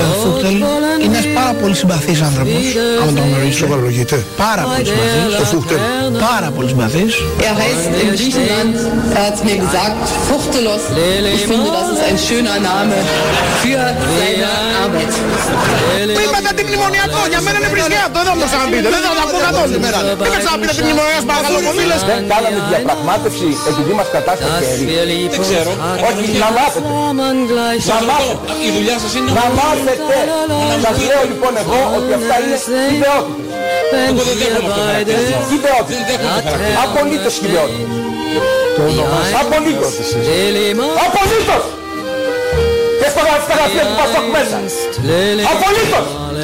Ο Φούχτελ είναι ένας πάρα πολύ συμπαθής άνθρωπος, άμα τον γνωρίσω. Σοβαρολογείται. Πάρα πολύ συμπαθής. Ο Φούχτελ. Πάρα πολύ συμπαθής. Er heißt in Griechenland, er hat mir gesagt, Fuchtelos. Ich finde, das ist ein schöner Name für seine Arbeit. Που είπατε αντιμνημονιακό, για μένα είναι βρισκιάτο, εδώ μου το ξαναπείτε. Δεν θα τα πω καθόλου σήμερα. Δεν με ξαναπείτε αντιμνημονιακό, παρακαλώ πολύ. λες. Δεν κάναμε διαπραγμάτευση επειδή μας κατάστασε χέρι. Δεν ξέρω. Όχι, να μάθετε. Να μάθετε. Η δουλειά σας είναι Να μάθετε. Σας λέω λοιπόν εγώ ότι αυτά είναι ιδεότητες. Εγώ δεν δέχομαι αυτό το χαρακτηρισμό. Δεν Ιδεότητες. δέχομαι το χαρακτηρισμό. Απολύτως ιδεότητες. Απολύτως. Απολύτως. Και στα στα γραφεία του Πασόκ μέσα. Απολύτως.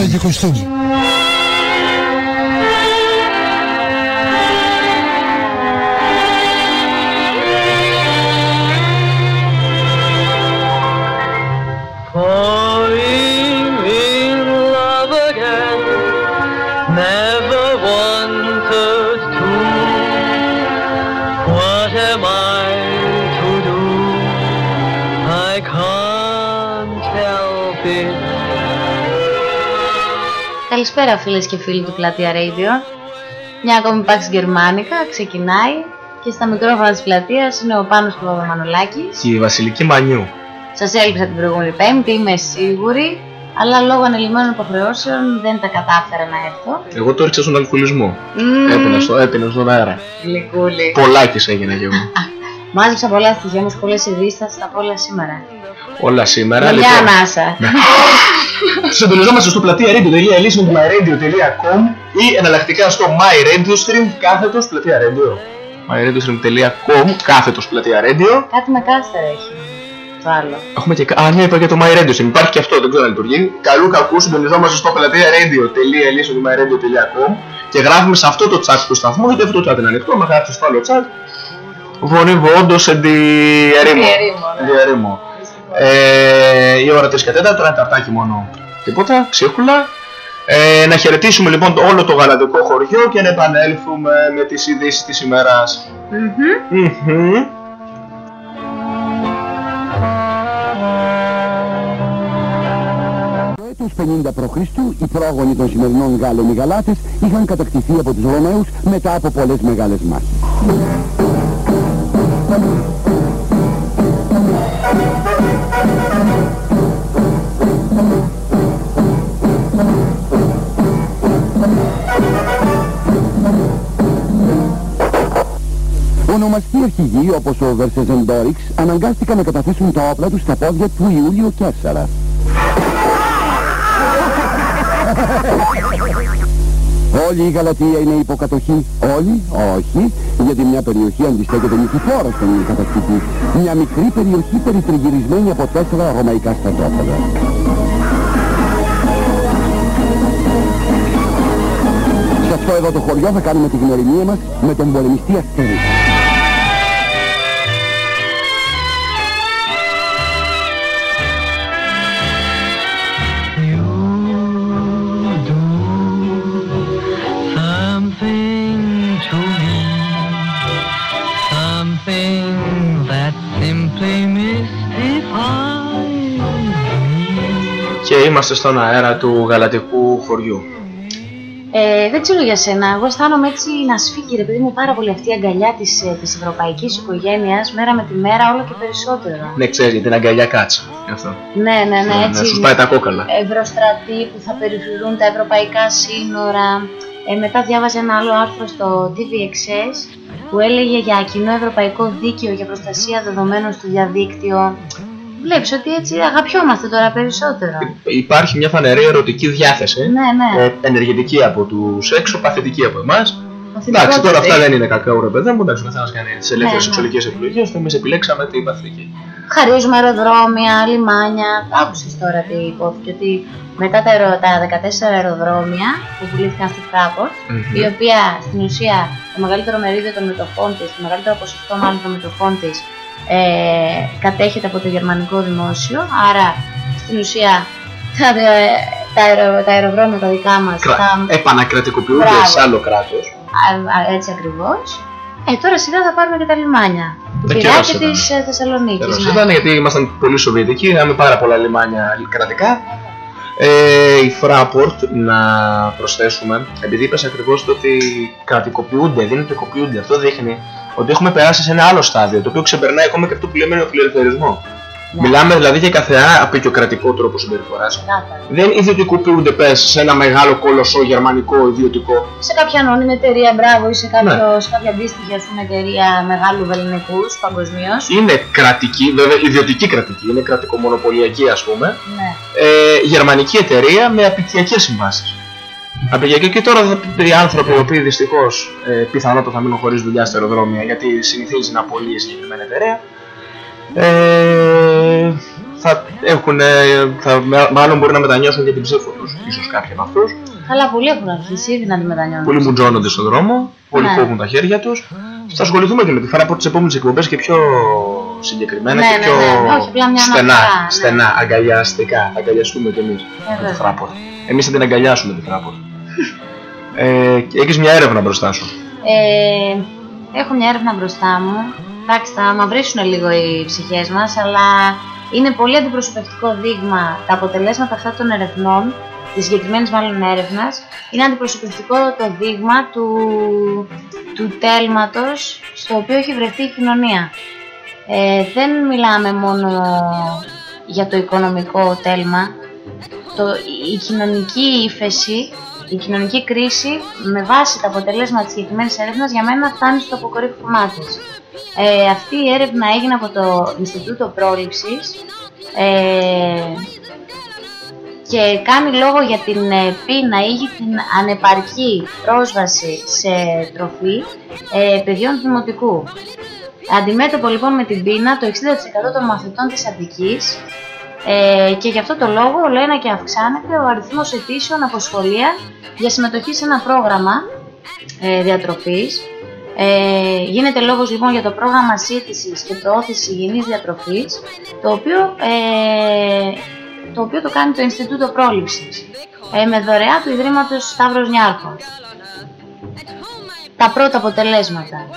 αρχίσει με η γραβάτα Καλησπέρα φίλες και φίλοι του Πλατεία Radio. Μια ακόμη Pax Γερμανικά ξεκινάει και στα μικρόφωνα της πλατείας είναι ο Πάνος του Παπαμανολάκης. Και η Βασιλική Μανιού. Σας έλειψα την προηγούμενη πέμπτη, είμαι σίγουρη, αλλά λόγω ανελημμένων υποχρεώσεων δεν τα κατάφερα να έρθω. Εγώ το έριξα στον αλκοολισμό. Μμμ. Έπαινα, στο, έπαινα στον αέρα. Γλυκούλη. Πολλάκις έγινα κι εγώ. Μάζεψα πολλά στοιχεία μου, πολλές ειδήσεις, θα στα πω όλα σήμερα. Όλα σήμερα. Με μια λοιπόν. ανάσα. Συντονιζόμαστε στο πλατεία radio.list με myradio.com ή εναλλακτικά στο myradiostream κάθετος πλατεία radio. myradiostream.com κάθετος πλατεία radio. Κάτι με κάστερα έχει. Το άλλο. Έχουμε και... Α, ναι, είπα για το MyRadio. Υπάρχει και αυτό, δεν ξέρω αν λειτουργεί. Καλού κακού συντονιζόμαστε στο πλατεία radio.list με myradio.com και γράφουμε σε αυτό το chat του σταθμού, γιατί αυτό το chat είναι ανοιχτό, με γράψει στο άλλο chat. Βονίβο όντως εν τη ερήμο. Εν τη ερήμο. Ε, η ώρα 3 και 4, ένα ταρτάκι μόνο. Τίποτα, ψίχουλα. Ε, να χαιρετήσουμε λοιπόν το- όλο το γαλατικό χωριό και να επανέλθουμε με τις ειδήσεις της ημέρας. Μμμ. Το έτος 50 π.Χ. οι πρόγονοι των σημερινών Γάλλων οι Γαλάτες είχαν κατακτηθεί από τους Ρωμαίους μετά από πολλές μεγάλες μάχες. Ονομαστοί αρχηγοί όπως ο Βερσεζεντόριξ αναγκάστηκαν να καταθέσουν τα όπλα τους στα πόδια του Ιούλιο Κέσσαρα. Όλη η Γαλατεία είναι υποκατοχή. Όλη, όχι, γιατί μια περιοχή αντιστέκεται νικηφόρα στον κατακτητή. Μια μικρή περιοχή περιτριγυρισμένη από τέσσερα ρωμαϊκά στρατόπεδα. Σε αυτό εδώ το χωριό θα κάνουμε τη γνωριμία μας με τον πολεμιστή Αστέρη. Είμαστε στον αέρα του γαλατικού χωριού. Ε, δεν ξέρω για σένα, εγώ αισθάνομαι έτσι να σφίγγει ρε παιδί μου πάρα πολύ αυτή η αγκαλιά της, ε, της ευρωπαϊκής οικογένειας μέρα με τη μέρα όλο και περισσότερο. Ναι, ξέρεις, για την αγκαλιά κάτσα. Γι' αυτό. Ναι, ναι, ναι, Ναι, έτσι. να σου πάει τα κόκαλα. Ευρωστρατοί που θα περιφρουρούν τα ευρωπαϊκά σύνορα. Ε, μετά διάβαζα ένα άλλο άρθρο στο TVXS που έλεγε για κοινό ευρωπαϊκό δίκαιο για προστασία δεδομένων στο διαδίκτυο. Βλέπεις ότι έτσι αγαπιόμαστε τώρα περισσότερο. Υπάρχει μια φανερή ερωτική διάθεση. Ναι, ναι. Ε, ενεργητική από τους έξω, παθητική από εμάς. Παθητικό Εντάξει, τώρα παιδί. αυτά δεν είναι κακά, ρε παιδί μου. Εντάξει, ο καθένας κάνει τις ελεύθερες Ναι, ναι. σεξουαλικές επιλογέ. Εμείς επιλέξαμε την παθητική. Χαρίζουμε αεροδρόμια, λιμάνια. Άκουσες τώρα τι υπόθηκε, ότι μετά τα, αερο, τα 14 αεροδρόμια που πουλήθηκαν στη Fraport, Μμμ. η οποία στην ουσία το μεγαλύτερο μερίδιο των μετοχών της, το μεγαλύτερο ποσοστό μάλλον των μετοχών της, ε, κατέχεται από το γερμανικό δημόσιο, άρα στην ουσία τα, ε, τα, αερο, τα αεροδρόμια τα δικά μας Κρα... θα Επανακρατικοποιούνται Μπράβο. σε άλλο κράτος. Α- α- έτσι ακριβώς. Ε, τώρα σιγά θα πάρουμε και τα λιμάνια. Του Ε, Πειράτη καιρός ήταν. της ε, Θεσσαλονίκης. Τέλος ναι. ήταν γιατί ήμασταν πολύ Σοβιετικοί, είχαμε πάρα πολλά λιμάνια κρατικά. Ε, η Fraport, να προσθέσουμε, επειδή είπες ακριβώς το ότι κρατικοποιούνται, δεν ιδιωτικοποιούνται, αυτό δείχνει ότι έχουμε περάσει σε ένα άλλο στάδιο, το οποίο ξεπερνάει ακόμα και αυτό που λέμε φιλελευθερισμό. Μιλάμε δηλαδή για καθένα απεικιοκρατικό τρόπο συμπεριφοράς. Ξεκάθαρα. Δεν ιδιωτικοποιούνται πες σε ένα μεγάλο κολοσσό γερμανικό ιδιωτικό. σε κάποια ανώνυμη εταιρεία, μπράβο, ή σε, κάποιο, Ναι. σε κάποια αντίστοιχη ας πούμε, εταιρεία μεγάλου βεληνικούς παγκοσμίως. Είναι κρατική, βέβαια ιδιωτική κρατική, είναι κρατικομονοπολιακή ας πούμε. Ναι. ε, γερμανική εταιρεία με απικιακές συμβάσεις. Απικιακή και τώρα θα- οι άνθρωποι οι οποίοι δυστυχώς ε, πιθανότατα θα μείνουν χωρίς δουλειά στα αεροδρόμια γιατί συνηθίζει να απολύει η συγκεκριμένη εταιρεία. Ε, θα έχουν, ε, θα, μάλλον μπορεί να μετανιώσουν και την ψήφο τους, ίσως κάποιοι από αυτούς. Αλλά πολλοί έχουν αρχίσει ήδη να τη μετανιώνουν. Πολλοί μουτζώνονται στον δρόμο, πολλοί Ναι. κόβουν τα χέρια τους. Θα ασχοληθούμε και με τη φορά από τις επόμενες εκπομπές και πιο συγκεκριμένα Ναι, και ναι, πιο ναι, όχι, απλά μια στενά, αναφορά, ναι. στενά, αγκαλιαστικά. Θα αγκαλιαστούμε κι εμείς με τη βέβαια. Fraport. Εμείς θα την αγκαλιάσουμε τη Fraport. Ε, και έχεις μια έρευνα μπροστά σου. Ε, έχω μια έρευνα μπροστά μου. Εντάξει, θα μαυρίσουν λίγο οι ψυχές μας, αλλά είναι πολύ αντιπροσωπευτικό δείγμα τα αποτελέσματα αυτά των ερευνών της συγκεκριμένης μάλλον έρευνας είναι αντιπροσωπευτικό το δείγμα του, του τέλματος στο οποίο έχει βρεθεί η κοινωνία. Ε, δεν μιλάμε μόνο για το οικονομικό τέλμα, το, η κοινωνική ύφεση, η κοινωνική κρίση με βάση τα αποτελέσματα της συγκεκριμένης έρευνας για μένα φτάνει στο αποκορύφωμά της. Ε, αυτή η έρευνα έγινε από το Ινστιτούτο Πρόληψης ε, και κάνει λόγο για την ε, πείνα ή για την ανεπαρκή πρόσβαση σε τροφή ε, παιδιών δημοτικού. Αντιμέτωπο λοιπόν με την πείνα το 60% των μαθητών της Αττικής ε, και γι' αυτό το λόγο όλο ένα και αυξάνεται ο αριθμός αιτήσεων από σχολεία για συμμετοχή σε ένα πρόγραμμα ε, διατροφής. Ε, γίνεται λόγος λοιπόν για το πρόγραμμα σύντησης και προώθησης υγιεινής διατροφής το οποίο, ε, το οποίο το κάνει το Ινστιτούτο Πρόληψης ε, με δωρεά του Ιδρύματος Σταύρος Νιάρχος. Τα πρώτα αποτελέσματα.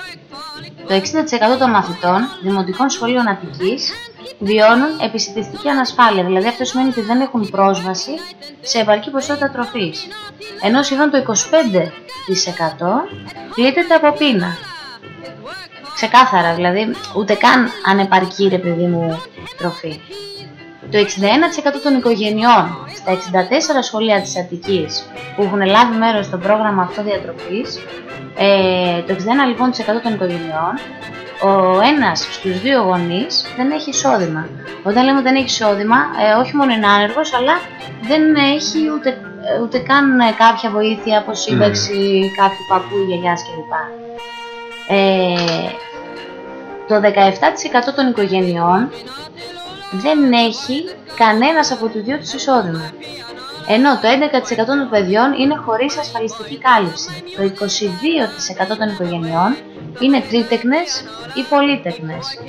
Το 60% των μαθητών δημοτικών σχολείων Αττικής βιώνουν επισητιστική ανασφάλεια, δηλαδή αυτό σημαίνει ότι δεν έχουν πρόσβαση σε επαρκή ποσότητα τροφής. Ενώ σχεδόν το 25% πλήττεται από πείνα. Ξεκάθαρα, δηλαδή ούτε καν ανεπαρκή ρε παιδί μου τροφή. Το 61% των οικογενειών στα 64 σχολεία της Αττικής που έχουν λάβει μέρος στο πρόγραμμα αυτό διατροφής, ε, το 61% λοιπόν των οικογενειών, ο ένας στους δύο γονείς δεν έχει εισόδημα. Όταν λέμε δεν έχει εισόδημα, ε, όχι μόνο είναι άνεργος, αλλά δεν έχει ούτε, ούτε καν κάποια βοήθεια από σύμπαξη mm. κάποιου παππού, γιαγιάς κλπ. Ε, το 17% των οικογενειών δεν έχει κανένας από τους δύο τους εισόδημα. Ενώ το 11% των παιδιών είναι χωρίς ασφαλιστική κάλυψη. Το 22% των οικογενειών είναι τρίτεκνες ή πολύτεκνες.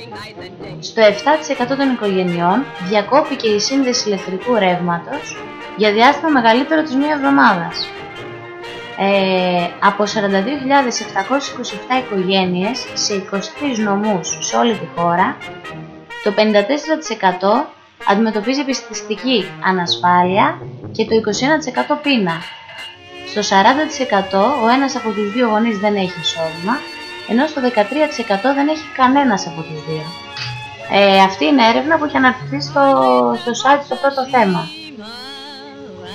Στο 7% των οικογενειών διακόπηκε η σύνδεση ηλεκτρικού ρεύματος για διάστημα μεγαλύτερο της μία εβδομάδας. Ε, από 42.727 οικογένειες σε 23 νομούς σε όλη τη χώρα, το 54% αντιμετωπίζει επιστηστική ανασφάλεια και το 21% πείνα. Στο 40% ο ένας από τους δύο γονείς δεν έχει εισόδημα, ενώ στο 13% δεν έχει κανένας από τους δύο. Ε, αυτή είναι έρευνα που έχει αναρτηθεί στο, στο site στο πρώτο θέμα.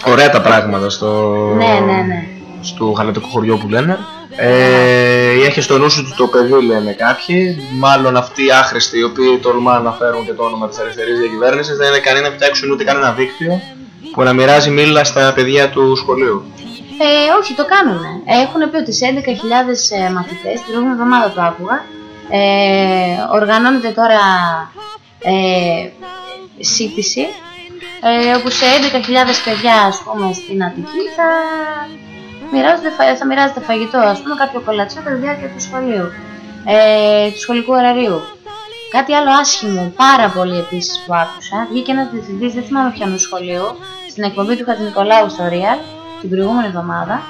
Ωραία τα πράγματα στο, Ναι, ναι, ναι. στο γαλατικό χωριό που λένε. Ε, έχεις στο νου σου το παιδί λένε κάποιοι, μάλλον αυτοί οι άχρηστοι οι οποίοι τολμάνε να φέρουν και το όνομα της αριστερής διακυβέρνησης δεν είναι ικανοί να φτιάξουν ούτε κανένα δίκτυο που να μοιράζει μήλα στα παιδιά του σχολείου. Ε, όχι, το κάνουν. Έχουν πει ότι σε 11.000 ε, μαθητές, την προηγούμενη εβδομάδα το άκουγα, ε, οργανώνεται τώρα ε, σύντηση, ε, όπου σε 11.000 παιδιά, ας πούμε, στην Αττική θα μοιράζονται, φα- θα μοιράζεται φαγητό, ας πούμε, κάποιο κολατσό κατά τη διάρκεια του σχολείου, ε, του σχολικού ωραρίου. Κάτι άλλο άσχημο, πάρα πολύ επίσης που άκουσα, βγήκε ένας διευθυντής, δεν θυμάμαι ποιανού σχολείου, στην εκπομπή του Χατζηνικολάου στο Real την προηγούμενη εβδομάδα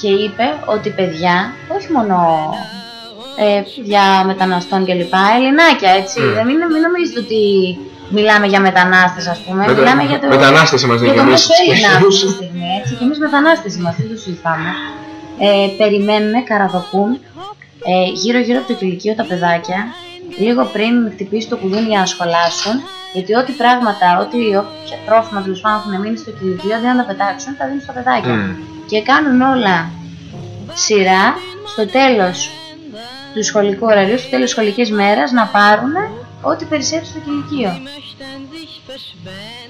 και είπε ότι παιδιά, όχι μόνο ε, παιδιά μεταναστών κλπ, ελληνάκια έτσι, Mm. δεν μην, μην νομίζετε ότι μιλάμε για μετανάστες ας πούμε, Μετα- μιλάμε για το, μετανάστες είμαστε για κι το εμείς. Μεσαίνα αυτή τη στιγμή, έτσι, και εμείς μετανάστες είμαστε, δεν το συζητάμε. Ε, περιμένουν, καραδοκούν, ε, γύρω γύρω από το κηλικείο τα παιδάκια, λίγο πριν χτυπήσει το κουδούνι για να σχολάσουν, γιατί ό,τι πράγματα, ό,τι όποια τρόφιμα τέλος πάντων έχουν μείνει στο κηλικείο, δεν να τα πετάξουν, τα δίνουν στα παιδάκια. Μμ. Και κάνουν όλα σειρά στο τέλος του σχολικού ωραρίου, στο τέλος σχολικής μέρας, να πάρουν ό,τι περισσέψει στο κηλικείο.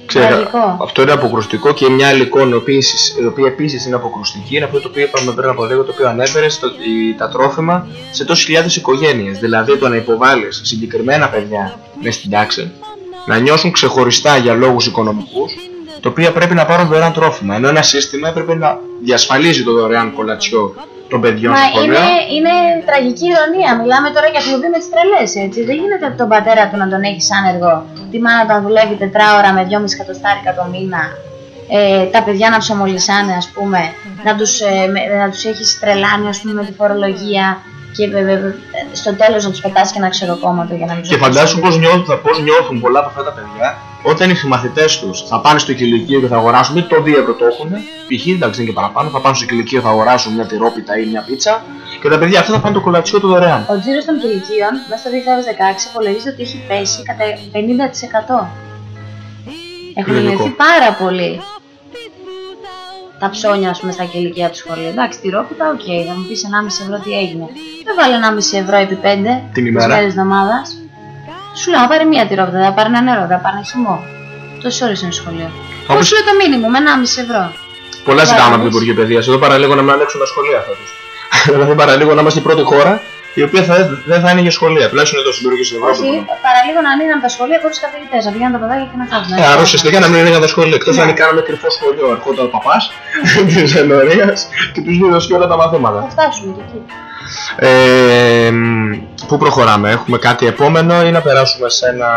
Ξέρω, Τραγικό. αυτό είναι αποκρουστικό και μια άλλη εικόνα η οποία επίσης- η οποία επίσης είναι αποκρουστική είναι αυτό το οποίο είπαμε πριν από λίγο, το οποίο ανέφερες στο, η- τα τρόφιμα σε τόσες χιλιάδες οικογένειες. Δηλαδή το να υποβάλεις συγκεκριμένα παιδιά μέσα στην τάξη να νιώσουν ξεχωριστά για λόγους οικονομικούς, τα οποία πρέπει να πάρουν δωρεάν τρόφιμα. Ενώ ένα σύστημα έπρεπε να διασφαλίζει το δωρεάν κολατσιό των παιδιών Μα στο σχολείο. είναι, είναι τραγική ηρωνία. Μιλάμε τώρα για κλουβί με τις τρελές, έτσι. Δεν γίνεται από τον πατέρα του να τον έχει άνεργο, τη μάνα του να δουλεύει τετράωρα με 2,5 εκατοστάρικα το μήνα, ε, τα παιδιά να ψωμολισάνε, ας πούμε, να τους ε, με- να τους έχεις τρελάνει, ας πούμε, με τη φορολογία και ε, ε, ε, στο τέλος να τους πετάσει και ένα ξεροκόμματο για να μην Και φαντάσου πώς νιώθουν, πώς νιώθουν πολλά από αυτά τα παιδιά όταν οι μαθητές τους θα πάνε στο κυλικείο και θα αγοράσουν, είτε το 2 ευρώ το έχουν, π.χ. εντάξει είναι και παραπάνω, θα πάνε στο κυλικείο θα αγοράσουν μια τυρόπιτα ή μια πίτσα και τα παιδιά αυτά θα πάνε το κολατσιό του δωρεάν. Ο τζίρος των κυλικείων μέσα στο 2016 υπολογίζεται ότι έχει πέσει κατά 50%. Έχουν Λογικό. μειωθεί πάρα πολύ τα ψώνια ας πούμε, στα κυλικεία του σχολείου. Εντάξει, τυρόπιτα, οκ, θα μου πεις 1,5 ευρώ τι έγινε. Δεν βάλε 1,5 ευρώ επί 5 Την ημέρα. μέρες εβδομάδας. Σου λέω, θα πάρει μία τυρόπιτα, θα πάρει ένα νερό, θα πάρει ένα χυμό. Τόσες ώρες είναι στο σχολείο. Όπως- Όπως σου λέω το μήνυμο, με 1,5 ευρώ. Πολλά ζητάμε από το Βάζεις. Υπουργείο Παιδείας. Εδώ παραλίγο να μην ανοίξουν τα σχολεία φέτος. δηλαδή παραλίγο να είμαστε η πρώτη χώρα η οποία θα, δεν θα είναι για σχολεία. Τουλάχιστον εδώ στην περιοχή της Ευρώπης. Όχι, παραλίγο να ανοίγαν τα σχολεία χωρίς καθηγητές, να πηγαίνουν τα παιδάκια και να χάσουν. Ε, άρα ουσιαστικά να μην είναι για τα σχολεία. Εκτός Ναι. αν κάναμε κρυφό σχολείο, ερχόταν ο παπάς της ενορίας και τους δίδωσε όλα τα μαθήματα. Θα φτάσουμε και εκεί. Ε, μ, πού προχωράμε, έχουμε κάτι επόμενο ή να περάσουμε σε ένα...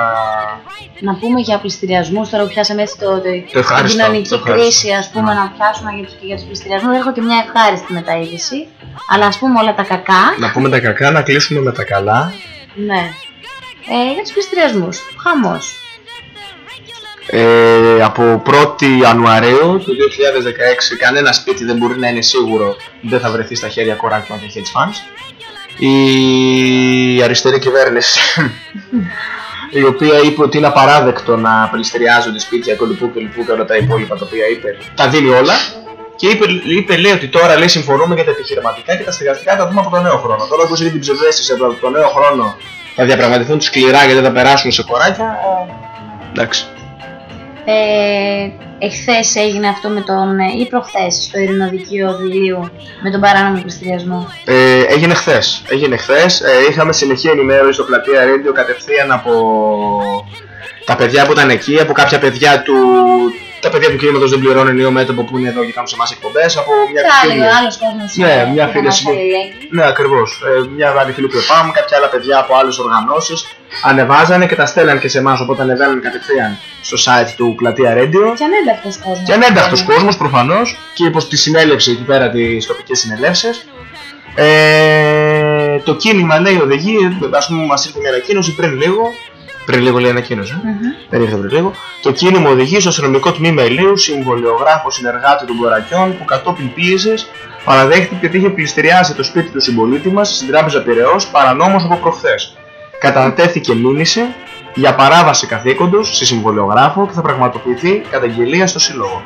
Να πούμε για πληστηριασμούς, τώρα που πιάσαμε έτσι το, το, την ευχαριστώ, κοινωνική το ευχαριστώ. κρίση, ας πούμε, να πιάσουμε για τους, και για τους πληστηριασμούς. Έχω και μια ευχάριστη μεταείδηση. Αλλά ας πούμε όλα τα κακά. Να πούμε τα κακά, να κλείσουμε με τα καλά. Ναι. Ε, για τους πληστηριασμούς. Χαμός. Ε, από 1η Ιανουαρίου του 2016 κανένα σπίτι δεν μπορεί να είναι σίγουρο δεν θα βρεθεί στα χέρια κοράκια και hedge funds. Η αριστερή κυβέρνηση η οποία είπε ότι είναι απαράδεκτο να πληστηριάζονται σπίτια και λοιπού και λοιπού και όλα τα υπόλοιπα τα οποία είπε τα δίνει όλα και είπε, είπε λέει ότι τώρα λέει συμφωνούμε για τα επιχειρηματικά και τα στεγαστικά θα δούμε από το νέο χρόνο. Τώρα όπως έχει την ψευδέστηση ότι από το νέο χρόνο θα διαπραγματευτούν σκληρά γιατί δεν θα περάσουν σε κοράκια. ε, Εντάξει. Ε, εχθές έγινε αυτό με τον, ε, ή προχθές στο Ειρηνοδικείο Δηλίου με τον παράνομο πληστηριασμό. Ε, έγινε χθες. Έγινε χθες. Ε, είχαμε συνεχή ενημέρωση στο πλατεία Radio κατευθείαν από τα παιδιά που ήταν εκεί, από κάποια παιδιά του. Τα παιδιά του κινήματο δεν πληρώνουν νέο μέτωπο που είναι εδώ και κάνουν σε εμάς εκπομπές. Από μια Και φίλη. άλλο, άλλος κόσμος. Ναι, ε, μια που φίλη μας συμπο- αλληλέγγυη. Ναι, ακριβώς. Ε, μια άλλη φίλη του ΕΠΑΜ, κάποια άλλα παιδιά από άλλες οργανώσεις ανεβάζανε και τα στέλναν και σε εμάς. Οπότε ανεβαίνουν κατευθείαν στο site του πλατεία Radio. Και ανένταχτος κόσμος. Και ανένταχτο κόσμο προφανώς και υπό τη συνέλευση εκεί πέρα τι τοπικέ συνελεύσει. Ε, το κίνημα λέει οδηγεί, ας πούμε, μας ήρθε μια ανακοίνωση πριν λίγο. Πριν λίγο λέει ανακοίνωση. ε. Δεν ήρθε πριν λίγο. Το κίνημα οδηγεί στο αστυνομικό τμήμα Ηλίου, συμβολιογράφος συνεργάτη των Κορακιών, που κατόπιν πίεσης παραδέχτηκε ότι είχε πληστηριάσει το σπίτι του συμπολίτη μας στην τράπεζα Πυραιός παρανόμως από προχθές. Κατατέθηκε μήνυση για παράβαση καθήκοντος σε συμβολιογράφο και θα πραγματοποιηθεί καταγγελία στο σύλλογο.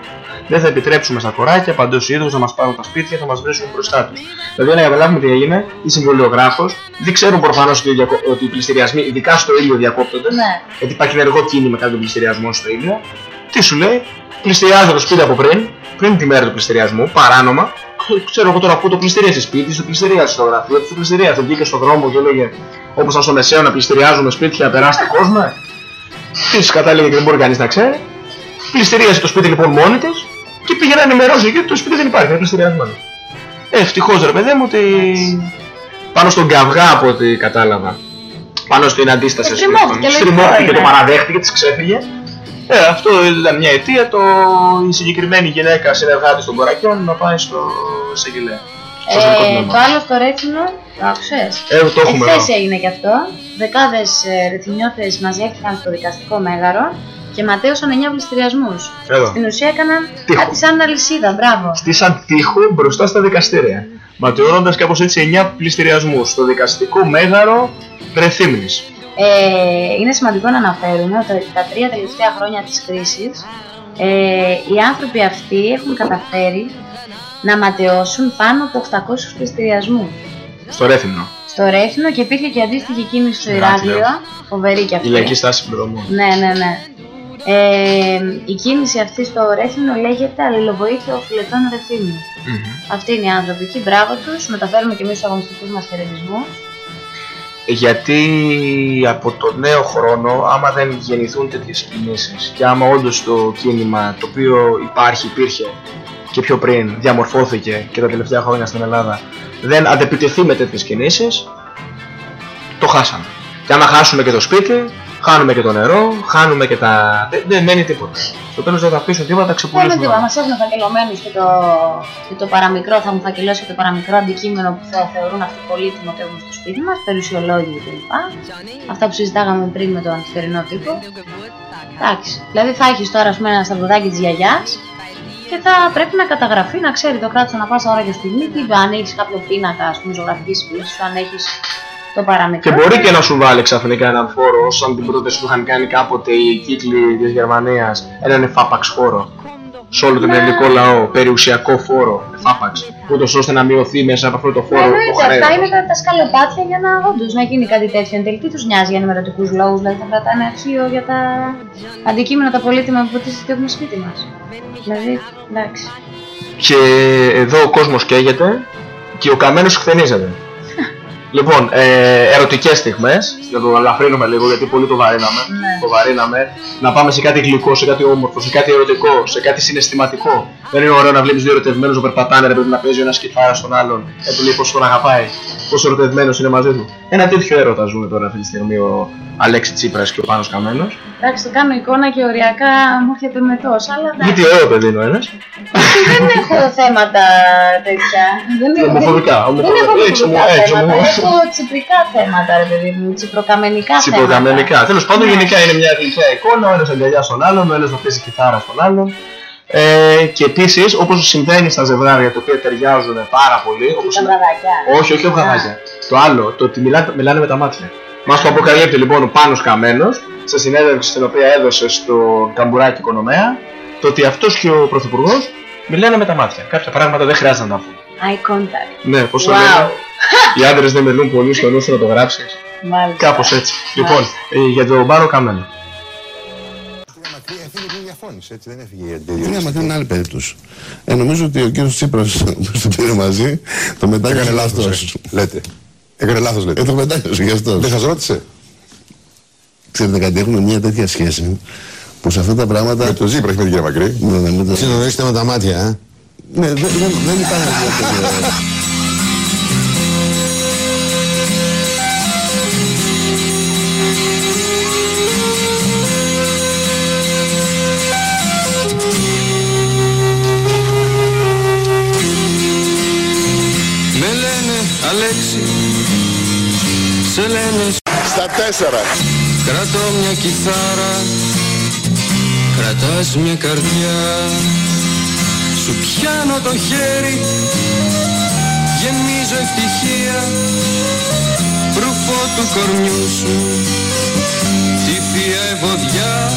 Δεν θα επιτρέψουμε στα κοράκια παντός είδου να μας πάρουν τα σπίτια και θα μας βρίσκουν μπροστά τους. Δηλαδή, να καταλάβουμε τι έγινε, οι συμβολιογράφος δεν ξέρουν προφανώς ότι, οι διακο- ότι οι πληστηριασμοί, ειδικά στο ήλιο, διακόπτονται. Ναι. Γιατί υπάρχει ενεργό κίνημα κατά τον πληστηριασμό στο ήλιο. Τι σου λέει, πληστηριάζω το σπίτι από πριν, πριν τη μέρα του πληστηριασμού, παράνομα. Ξέρω εγώ τώρα που το πληστηρίασε σπίτι, το πληστηρίασε στο γραφείο, το πληστηρίασε. Βγήκε στον δρόμο και έλεγε όπως ήταν στο μεσαίο να πληστηριάζουμε σπίτια, να περάσετε κόσμο. Τι κατάληγε και δεν μπορεί κανείς να ξέρει. Πληστηρίασε το σπίτι λοιπόν μόνη της και πήγε να ενημερώσει γιατί το σπίτι δεν υπάρχει, είναι πληστηριασμένο. Ε, ευτυχώς ρε παιδί μου ότι πάνω στον καυγά από ό,τι κατάλαβα. Πάνω στην αντίσταση Ε, ας πούμε, στριμώχτηκε, λογικό στριμώχτηκε, το είναι. παραδέχτηκε, της ξέφυγε. Ε, αυτό ήταν μια αιτία το η συγκεκριμένη γυναίκα συνεργάτη των κορακιών να πάει στο εισαγγελέα. Στο αστυνομικό Ε, τμήμα. το άλλο στο Ρέθινο, το άκουσες. Ε, το έχουμε Εχθές εδώ. έγινε και αυτό. Δεκάδες ε, ρεθινιώτες μαζεύτηκαν στο δικαστικό μέγαρο και ματέωσαν 9 πληστηριασμούς. Εδώ. Στην ουσία έκαναν Τείχο. κάτι σαν αλυσίδα, μπράβο. Στήσαν τείχο μπροστά στα δικαστήρια. Ματαιώνοντας κάπως έτσι 9 πληστηριασμούς στο δικαστικό μέγαρο Ρεθύμνης. Ε, είναι σημαντικό να αναφέρουμε ότι τα τρία τελευταία χρόνια της κρίσης ε, οι άνθρωποι αυτοί έχουν καταφέρει να ματαιώσουν πάνω από 800 πληστηριασμούς. Στο Ρέθυμνο. Στο Ρέθινο και υπήρχε και αντίστοιχη κίνηση στο Στην Ηράκλειο, Ηράκλειο. φοβερή και Η αυτή. λαϊκή στάση πληρωμών. Ναι, ναι, ναι. Ε, η κίνηση αυτή στο Ρέθινο λέγεται Αλληλοβοήθεια Οφειλετών Ρεθύμνου. Αυτοί είναι οι άνθρωποι εκεί, μπράβο τους, μεταφέρουμε και εμείς τους αγωνιστικούς μας χαιρετισμούς. Γιατί από το νέο χρόνο, άμα δεν γεννηθούν τέτοιες κινήσεις και άμα όντως το κίνημα το οποίο υπάρχει, υπήρχε και πιο πριν διαμορφώθηκε και τα τελευταία χρόνια στην Ελλάδα δεν αντεπιτεθεί με τέτοιες κινήσεις, το χάσαμε. Και άμα χάσουμε και το σπίτι, Χάνουμε και το νερό, χάνουμε και τα. Δεν, δεν μένει τίποτα. Στο τέλος δεν θα αφήσουν τίποτα, τα Δεν είναι ξεπουλήσουν. τίποτα, όλα. μας έχουν φακελωμένους και το, και το παραμικρό, θα μου φακελώσει και το παραμικρό αντικείμενο που θα θεωρούν αυτοί πολύτιμο ότι έχουν στο σπίτι μας, περιουσιολόγοι κλπ. Αυτά που συζητάγαμε πριν με τον νυχτερινό τύπο. Εντάξει, δηλαδή θα έχεις τώρα ας πούμε ένα σταυρουδάκι της γιαγιάς και θα πρέπει να καταγραφεί, να ξέρει το κράτος ανά πάσα ώρα και στιγμή, τι, αν έχεις κάποιο πίνακα, ας πούμε, ζωγραφικής φύσης, αν έχεις το παραμικρό. Και μπορεί και να σου βάλει ξαφνικά έναν φόρο, σαν την πρόταση που είχαν κάνει κάποτε οι κύκλοι της Γερμανίας, έναν εφάπαξ φόρο. Σε όλο τον Ναι. ελληνικό λαό, περιουσιακό φόρο, εφάπαξ. Ούτως ώστε να μειωθεί μέσα από αυτό το φόρο το Εννοείται, χρέος. αυτά είναι τα, τα σκαλοπάτια για να όντως να γίνει κάτι τέτοιο. Εν τέλει, τι τους νοιάζει για ενημερωτικούς λόγους, δηλαδή θα κρατάνε αρχείο για τα αντικείμενα, τα πολύτιμα που υποτίθεται ότι έχουμε σπίτι μας. Δηλαδή, εντάξει. Και εδώ ο κόσμος καίγεται και ο καμένος χθενίζεται. Λοιπόν, ε, ερωτικές στιγμές, να το ελαφρύνουμε λίγο γιατί πολύ το βαρύναμε. Ναι. Το βαρύναμε. Να πάμε σε κάτι γλυκό, σε κάτι όμορφο, σε κάτι ερωτικό, σε κάτι συναισθηματικό. Δεν είναι ωραίο να βλέπεις δύο ερωτευμένους να περπατάνε, ρε παιδί να παίζει ένας κιθάρας στον άλλον και του λέει πόσο τον αγαπάει, πόσο ερωτευμένος είναι μαζί του. Ένα τέτοιο έρωτα ζούμε τώρα αυτή τη στιγμή ο Αλέξη Τσίπρας και ο Πάνος Καμένος. Εντάξει, το κάνω εικόνα και οριακά μου έρχεται με τόσο, αλλά εντάξει. Γιατί ωραίο παιδί είναι ο ένας. δεν έχω θέματα τέτοια. Δεν έχω- Ομοφοβικά, Δεν ομοφοβικά. Έχω Έτσι, ομοφοβικά έτσι, θέματα. ομο- Έχω τσιπρικά θέματα, ρε παιδί μου, τσιπροκαμενικά θέματα. Τσιπροκαμενικά. Τέλος πάντων, γενικά είναι μια γλυκιά εικόνα, ο ένας αγκαλιά στον άλλον, ο ένας να παίζει κιθάρα στον άλλον. Ε, και επίσης, όπως συμβαίνει στα ζευγάρια τα οποία ταιριάζουν πάρα πολύ. Όπως Τα βραδάκια. όχι, όχι βγαδάκια. Το άλλο, το ότι μιλά, μιλάνε με τα μάτια. Μας το αποκαλύπτει λοιπόν ο Πάνος Καμένος σε συνέντευξη την οποία έδωσε στο Καμπουράκι Οικονομέα το ότι αυτός και ο Πρωθυπουργός μιλάνε με τα μάτια. Κάποια πράγματα δεν χρειάζεται να τα πούν. Eye contact. Ναι, πώς το Wow. λένε. Οι άντρες δεν μιλούν πολύ στο νου σου να το γράψεις. Μάλιστα. Κάπως έτσι. Λοιπόν, ε, για τον Πάνο Καμένο. έτσι δεν έφυγε για την Ναι, μα αυτή είναι άλλη περίπτωση. Ε, νομίζω ότι ο κύριος Τσίπρας που το πήρε μαζί, το μετάκιωσε. Έκανε λάθος, αυτός. λέτε. Έκανε λάθος λέτε. Ε, το μετάκιωσε γι' αυτό. Δεν σας ρώτησε. Ξέρετε κάτι, έχουμε μια τέτοια σχέση που σε αυτά τα πράγματα. Με τον Ζήπρα, όχι με την κυρία Μακρύ. Ναι, ναι, με το... Συνοδεύεστε με τα μάτια, ε; Ναι, δεν, δεν, δεν υπάρχει τέτοιο. Με λένε Αλέξη Σε λένε Στα τέσσερα Κρατώ μια κιθάρα Κρατάς μια καρδιά Σου πιάνω το χέρι Γεμίζω ευτυχία Προύφω του κορμιού σου Τη θεία ευωδιά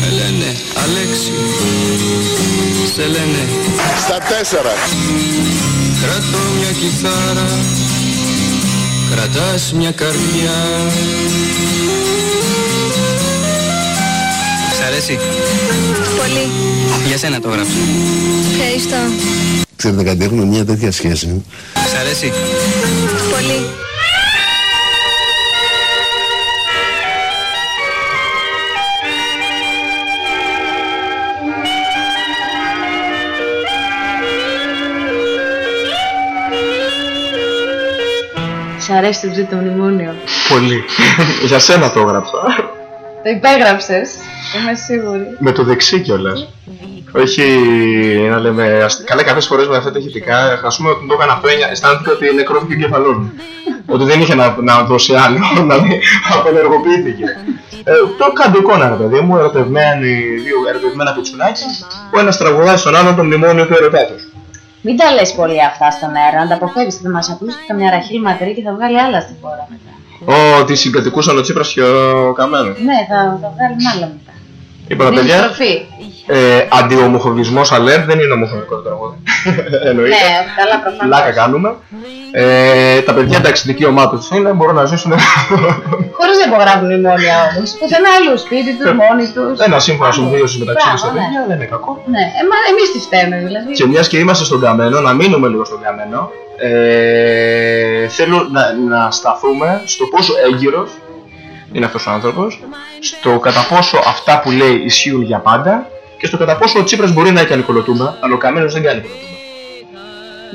Με λένε Αλέξη Σε λένε Στα τέσσερα Κρατώ μια κιθάρα Κρατάς μια καρδιά Σ' αρέσει; Πολύ. Για σένα το γράψα. Ευχαριστώ. Ξέρετε κάτι, έχουμε μια τέτοια σχέση. Σ' αρέσει; Πολύ. Σ' αρέσει το τρίτο μνημόνιο. Πολύ. για σένα το έγραψα. Το υπέγραψες. Είμαι σίγουρη. με το δεξί κιόλας. Όχι να λέμε. αστε- Καλά, κάποιες φορές με αυτά τα ηχητικά, ας πούμε ότι το έκανα αυτό, έννοια- αισθάνθηκα ότι νεκρώθηκε ο κεφαλό μου. ότι δεν είχε να, να δώσει άλλο, να μην απενεργοποιήθηκε. Ε, το κάτω εικόνα, ρε παιδί μου, ερωτευμένοι, δύο ερωτευμένα πιτσουνάκια, ο ένας τραγουδάει στον άλλον το μνημόνιο του ερωτά του. Μην τα λες πολύ αυτά στον αέρα, να τα αποφεύγεις, θα μας ακούσεις καμιά ραχίλ μακρύ και θα βγάλει άλλα στην χώρα μετά. Ω, ότι συγκατοικούσαν ο Τσίπρας και ο Καμένος. Ναι, θα, θα βγάλει άλλα μετά. Είπα τα Είναι παιδιά, στροφή. ε, αντιομοφοβισμός alert δεν είναι ομοφοβικό το τραγούδι. Εννοείται. Ναι, καλά προφανώς. Λάκα κάνουμε. Ε, τα παιδιά εντάξει δικαίωμά τους είναι, μπορούν να ζήσουν Χωρίς να υπογράφουν μνημόνια όμως. Πουθενά αλλού, σπίτι τους, μόνοι τους. ένα σύμφωνο συμβίωση μεταξύ τους τα Μπράβο, ναι. παιδιά, δεν είναι κακό. Ναι, εμα, εμείς τις φταίμε δηλαδή. Και μιας και είμαστε στον Καμένο, να μείνουμε λίγο στον Καμένο, ε, θέλω να, να σταθούμε στο πόσο έγκυρος είναι αυτός ο άνθρωπος, στο κατά πόσο αυτά που λέει ισχύουν για πάντα και στο κατά πόσο ο Τσίπρας μπορεί να κάνει κολοτούμπα, αλλά ο Καμένος δεν κάνει κολοτούμπα.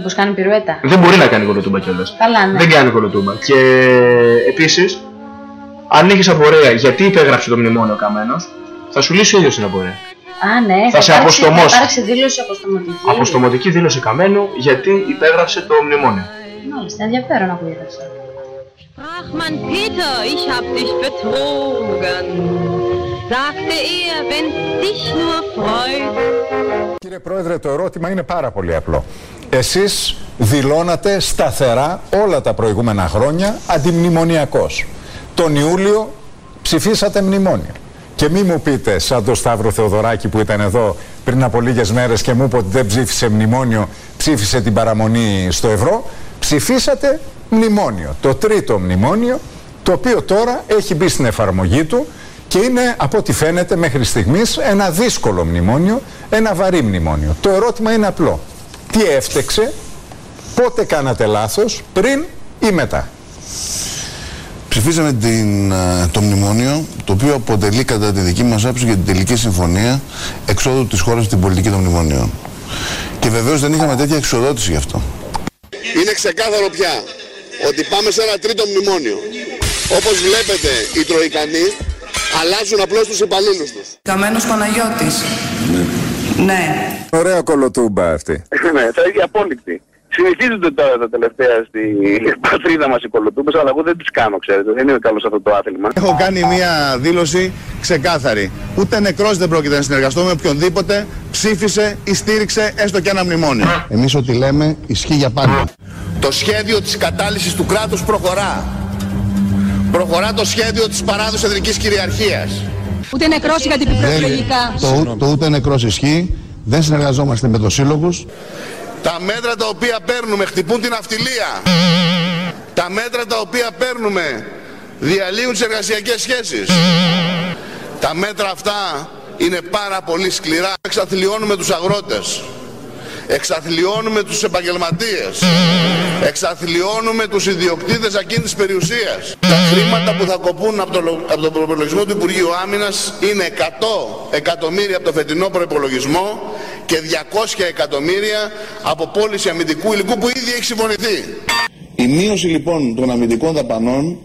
Πώς κάνει πυρουέτα; Δεν μπορεί να κάνει κολοτούμπα κιόλας. Καλά, ναι. Δεν κάνει κολοτούμπα. Και επίσης, αν έχεις απορία γιατί υπέγραψε το μνημόνιο ο Καμένος, θα σου λύσει ο ίδιος την απορία. Α, ναι, Θα σε υπάρξει- αποστομώσει. Θα υπάρξει δήλωση αποστομωτική. Αποστομωτική δήλωση Καμένου γιατί υπέγραψε το μνημόνιο. Μάλιστα, ενδιαφέρον ακούγεται αυτό. Ach Mann, Peter, ich hab dich betrogen, sagte er, wenn's dich nur freut. Κύριε Πρόεδρε, το ερώτημα είναι πάρα πολύ απλό. Εσείς δηλώνατε σταθερά όλα τα προηγούμενα χρόνια αντιμνημονιακός. Τον Ιούλιο ψηφίσατε μνημόνιο. Και μη μου πείτε, σαν τον Σταύρο Θεοδωράκη που ήταν εδώ πριν από λίγες μέρες και μου είπε ότι δεν ψήφισε μνημόνιο, ψήφισε την παραμονή στο ευρώ. Ψηφίσατε μνημόνιο, το τρίτο μνημόνιο, το οποίο τώρα έχει μπει στην εφαρμογή του και είναι από ό,τι φαίνεται μέχρι στιγμής ένα δύσκολο μνημόνιο, ένα βαρύ μνημόνιο. Το ερώτημα είναι απλό. Τι έφτεξε, πότε κάνατε λάθος, πριν ή μετά; Ψηφίσαμε την, α, το μνημόνιο, το οποίο αποτελεί κατά τη δική μας άποψη για την τελική συμφωνία εξόδου της χώρας στην πολιτική των μνημονίων. Και βεβαίως δεν είχαμε τέτοια εξοδότηση γι' αυτό. Είναι ξεκάθαρο πια ότι πάμε σε ένα τρίτο μνημόνιο. Όπως βλέπετε οι Τροϊκανοί αλλάζουν απλώς τους υπαλλήλους τους. Καμένος Παναγιώτης. Ναι. Ωραία κολοτούμπα αυτή. ναι, θα είναι απόλυτη. Συνεχίζονται τώρα τα τελευταία στη πατρίδα μας οι κολοτούμπες, αλλά εγώ δεν τις κάνω, ξέρετε. Δεν είμαι καλός σε αυτό το άθλημα. Έχω κάνει μια δήλωση ξεκάθαρη. Ούτε νεκρός δεν πρόκειται να συνεργαστώ με οποιονδήποτε ψήφισε ή στήριξε έστω και ένα μνημόνιο. Εμείς ό,τι λέμε ισχύει για πάντα. Το σχέδιο της κατάλυσης του κράτους προχωρά. Προχωρά το σχέδιο της παράδοσης εθνικής κυριαρχίας. Ούτε νεκρός για την προεκλογικά. Το, το ούτε νεκρός ισχύει. Δεν συνεργαζόμαστε με τους σύλλογους. Τα μέτρα τα οποία παίρνουμε χτυπούν την αυτιλία. Τα μέτρα τα οποία παίρνουμε διαλύουν τις εργασιακές σχέσεις. Τα μέτρα αυτά είναι πάρα πολύ σκληρά. Εξαθλιώνουμε τους αγρότες. Εξαθλιώνουμε τους επαγγελματίες. Εξαθλιώνουμε τους ιδιοκτήτες εκείνης της περιουσίας. Τα χρήματα που θα κοπούν από, το, λο- από τον προπολογισμό του Υπουργείου Άμυνας είναι 100 εκατομμύρια από το φετινό προπολογισμό και 200 εκατομμύρια από πώληση αμυντικού υλικού που ήδη έχει συμφωνηθεί. Η μείωση λοιπόν των αμυντικών δαπανών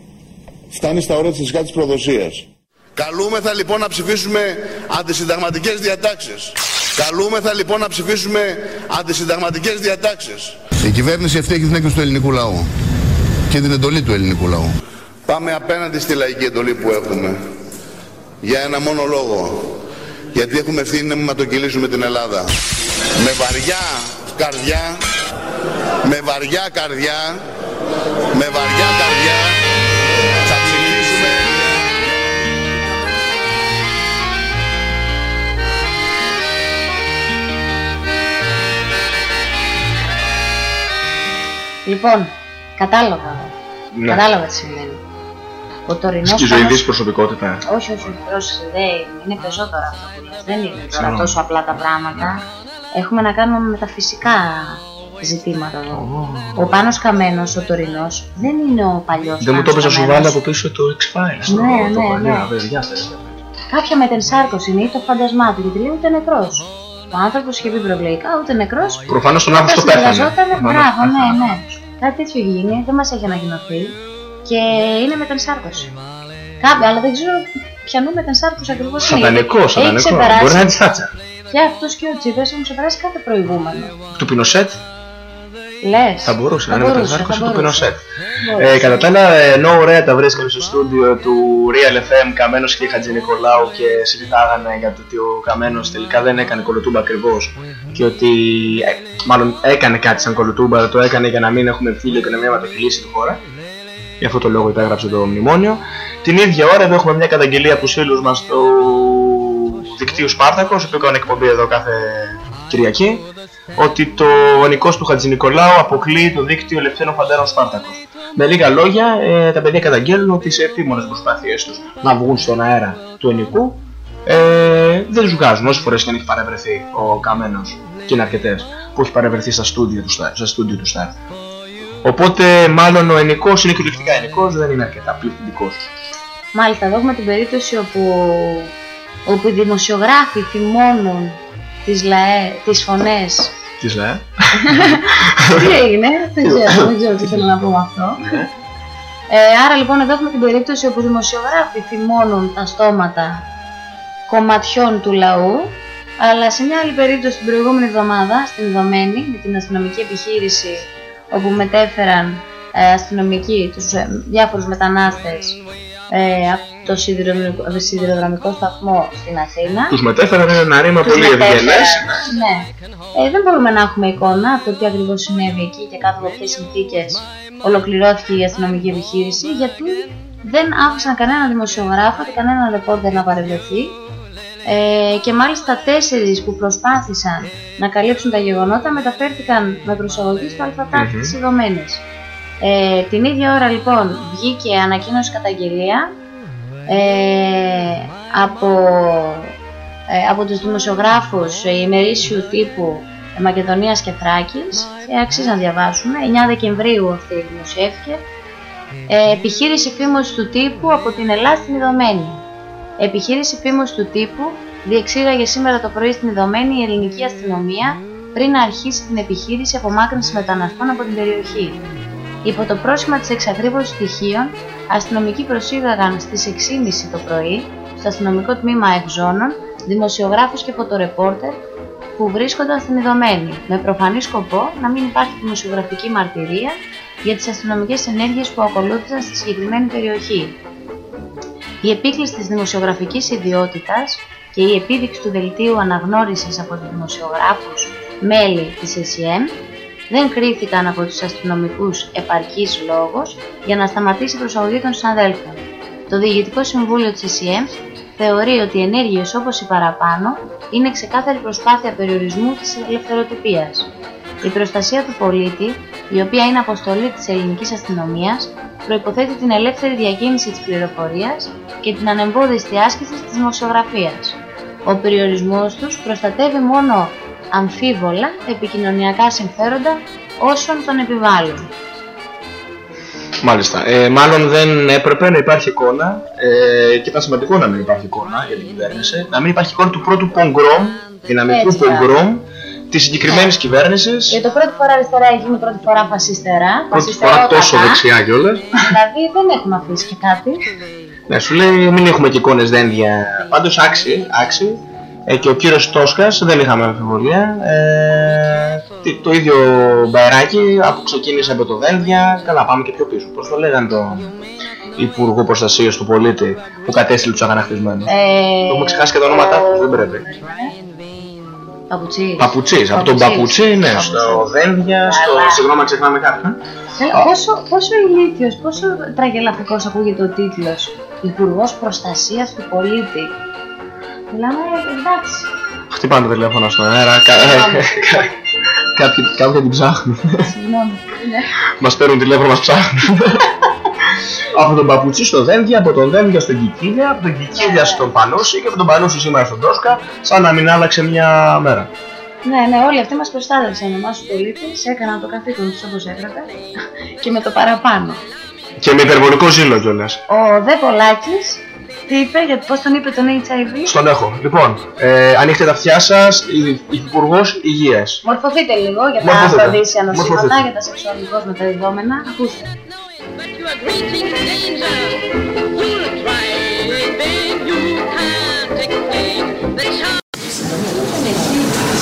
φτάνει στα όρια της φυσικά της προδοσίας. Καλούμεθα λοιπόν να ψηφίσουμε αντισυνταγματικές διατάξεις. Καλούμεθα λοιπόν να ψηφίσουμε αντισυνταγματικές διατάξεις. Η κυβέρνηση αυτή έχει την έκδοση του ελληνικού λαού και την εντολή του ελληνικού λαού. Πάμε απέναντι στη λαϊκή εντολή που έχουμε. Για ένα μόνο λόγο. Γιατί έχουμε ευθύνη να ματοκυλήσουμε την Ελλάδα. Με βαριά καρδιά, με βαριά καρδιά, με βαριά καρδιά Λοιπόν, κατάλαβα. Ναι. Κατάλαβα τι συμβαίνει. Ο τωρινός Σκιζοειδής Πάνος- προσωπικότητα. Όχι, όχι, πρόσεξε, δεν είναι πεζό τώρα αυτό που λες. Δεν είναι τώρα Ξέρω. τόσο απλά τα πράγματα. Έχουμε να κάνουμε με τα φυσικά ζητήματα εδώ. Ο Πάνος Καμένος, ο τωρινός, δεν είναι ο παλιός Δεν μου το Πάνος έπαιζε να σου Καμένος. βάλει από πίσω το X-Files. το- Ναι, το ναι, παλιό. ναι. Πες, για πες. Κάποια μετενσάρκωση είναι ή το φαντασμά του, γιατί λέει ούτε νεκρός. Ο άνθρωπος είχε πει προεκλογικά, ούτε νεκρός. Προφανώς τον Αύγουστο Όταν πέθανε. συνεργαζόταν, Μάλλον Μπράβο, ναι, πέθανε. ναι. Κάτι τέτοιο γίνει, δεν μας έχει ανακοινωθεί και είναι μετενσάρκωση. Κάποια, αλλά δεν ξέρω ποιανού μετενσάρκωση ακριβώς είναι. Σατανικό, γιατί σατανικό. Έχει ξεπεράσει Μπορεί να είναι της Θάτσα. και αυτός και ο Τσίπρας έχουν ξεπεράσει κάθε προηγούμενο. Του Πινοσέτ. Λες. Θα μπορούσε να είναι μπορούσε, μετασάρκωση θα του μπορούσε. Πινοσέτ. Μπορούσε. Ε, κατά τα άλλα, ενώ ωραία τα βρίσκανε στο στούντιο του Real FM Καμένος και Χατζη Νικολάου και συζητάγανε για το ότι ο Καμένος τελικά δεν έκανε κολοτούμπα ακριβώς και ότι ε, μάλλον έκανε κάτι σαν κολοτούμπα, αλλά το έκανε για να μην έχουμε εμφύλιο και να μην αιματοκυλήσει τη χώρα. Γι' αυτό το λόγο υπέγραψε το μνημόνιο. Την ίδια ώρα εδώ έχουμε μια καταγγελία από τους φίλους μας του δικτύου Σπάρτακος, που έκανε εκπομπή εδώ κάθε Κυριακή, ότι το Νικός του Χατζη Νικολάου αποκλείει το δίκτυο Ελευθέρων Φαντάρων Σπάρτακος. Με λίγα λόγια, ε, τα παιδιά καταγγέλνουν ότι σε επίμονες προσπάθειές τους να βγουν στον αέρα του Ενικού ε, δεν τους βγάζουν όσες φορές και αν έχει παρευρεθεί ο Καμένος και είναι αρκετές που έχει παρευρεθεί στα στούντιο του Σταρ. Στα στούντιο του Σταρ. Οπότε μάλλον ο Ενικός είναι κυριολεκτικά Ενικός, δεν είναι αρκετά πληθυντικός. Μάλιστα, εδώ έχουμε την περίπτωση όπου, όπου οι δημοσιογράφοι θυμώνουν τις, λαέ, τις φωνές. Τις λέει. τι έγινε, δεν ξέρω, δεν ξέρω τι θέλω να πω με αυτό. Ε, άρα λοιπόν εδώ έχουμε την περίπτωση όπου δημοσιογράφοι θυμώνουν τα στόματα κομματιών του λαού, αλλά σε μια άλλη περίπτωση την προηγούμενη εβδομάδα, στην Ιδωμένη, με την αστυνομική επιχείρηση όπου μετέφεραν ε, αστυνομικοί τους ε, διάφορους μετανάστες ε, από το σιδηροδρομικό, από το σιδηροδρομικό σταθμό στην Αθήνα. Τους μετέφεραν είναι ένα ρήμα Τους πολύ μετέφεραν, ευγενές. Ναι. Ε, δεν μπορούμε να έχουμε εικόνα από το τι ακριβώς συνέβη εκεί και κάτω από ποιες συνθήκες ολοκληρώθηκε η αστυνομική επιχείρηση, γιατί δεν άφησαν κανένα δημοσιογράφο και κανένα ρεπόρτερ να παρευρεθεί ε, και μάλιστα τέσσερις που προσπάθησαν να καλύψουν τα γεγονότα μεταφέρθηκαν με προσαγωγή στο ΑΤΑΚ Μμμ. της Ιδωμένης. Ε, την ίδια ώρα λοιπόν βγήκε ανακοίνωση καταγγελία ε, από, ε, από τους δημοσιογράφους ε, ημερήσιου τύπου Μακεδονίας και Θράκης και αξίζει να διαβάσουμε. 9 Δεκεμβρίου αυτή δημοσιεύτηκε. Ε, επιχείρηση φήμωση του τύπου από την Ελλάδα στην Ιδωμένη. Επιχείρηση φήμωση του τύπου διεξήγαγε σήμερα το πρωί στην Ιδωμένη η ελληνική αστυνομία πριν να αρχίσει την επιχείρηση απομάκρυνση μεταναστών από την περιοχή. Υπό το πρόσχημα της εξακρίβωσης στοιχείων, αστυνομικοί προσήγαγαν στις 6.30 το πρωί στο αστυνομικό τμήμα Εκζώνων δημοσιογράφους και φωτορεπόρτερ που βρίσκονταν στην Ιδωμένη, με προφανή σκοπό να μην υπάρχει δημοσιογραφική μαρτυρία για τις αστυνομικές ενέργειες που ακολούθησαν στη συγκεκριμένη περιοχή. Η επίκληση της δημοσιογραφικής ιδιότητας και η επίδειξη του δελτίου αναγνώρισης από τους δημοσιογράφους μέλη της SEM δεν κρίθηκαν από τους αστυνομικούς επαρκής λόγος για να σταματήσει η προσαγωγή των συναδέλφων. Το Διοικητικό Συμβούλιο της SEM θεωρεί ότι οι ενέργειες όπως οι παραπάνω είναι ξεκάθαρη προσπάθεια περιορισμού της ελευθεροτυπίας. Η προστασία του πολίτη, η οποία είναι αποστολή της ελληνικής αστυνομίας, προϋποθέτει την ελεύθερη διακίνηση της πληροφορίας και την ανεμπόδιστη άσκηση της δημοσιογραφίας. Ο περιορισμός τους προστατεύει μόνο αμφίβολα επικοινωνιακά συμφέροντα όσων τον επιβάλλουν. Μάλιστα. Ε, μάλλον δεν έπρεπε να υπάρχει εικόνα ε, και ήταν σημαντικό να μην υπάρχει εικόνα για την κυβέρνηση. Να μην υπάρχει εικόνα του πρώτου πογκρόμ, δυναμικού Έτσι, πογκρόμ της συγκεκριμένης κυβέρνησης. Για το πρώτη φορά αριστερά έγινε πρώτη φορά φασιστερά. Πρώτη φορά φασιστερότατα. τόσο δεξιά κιόλας. Δηλαδή δεν έχουμε αφήσει και κάτι. Ναι, σου λέει μην έχουμε και εικόνες δένδια. Πάντως άξι, άξι. Ε, και ο κύριος Τόσκας δεν είχαμε αμφιβολία. Ε, τι- το ίδιο μπαεράκι που ξεκίνησε από το δένδια. Καλά, πάμε και πιο πίσω. Πώς το λέγανε το Υπουργό Προστασίας του Πολίτη που κατέστηλε τους αγανακτισμένους; Ε, Το έχουμε ξεχάσει και τα ονόματά του, δεν πρέπει. Παπουτσί. Παπουτσίς, από τον Παπουτσίς, ναι, στο δένδια, στο. Καλά. Συγγνώμη αν ξεχνάμε κάποιον. Καλά, Πόσο, πόσο ηλίθιος, πόσο τραγελαφικός ακούγεται ο τίτλος Υπουργός Προστασίας του Πολίτη. Μιλάμε, εντάξει. Χτυπάνε το τηλέφωνο στον αέρα. κα- Συγγνώμη. Κάποιοι κάποιοι την ψάχνουν. Συγγνώμη. Ναι. Μας παίρνουν τηλέφωνο, μας ψάχνουν. από τον Παπουτσί στο Δένδια, από τον Δένδια στον Κικίλια, από τον Κικίλια στον Πανούση και από τον Πανούση σήμερα στον Τόσκα, σαν να μην άλλαξε μια μέρα. Ναι, ναι, όλοι αυτοί μας προστάτευσαν εμάς τους πολίτες, έκαναν το καθήκον τους όπως έπρεπε και με το παραπάνω. Και με υπερβολικό ζήλο κιόλας. Ο Δε Πολάκης, τι είπε, γιατί πώς τον είπε τον HIV. Στον έχω. Λοιπόν, ε, ανοίξτε τα αυτιά σας, Υπουργός Υγείας. Μορφωθείτε λίγο για τα Μορφωθείτε. αφροδίσια νοσήματα, Μορφωθείτε. για τα σεξουαλικώς μεταδιδόμενα. Ακούστε.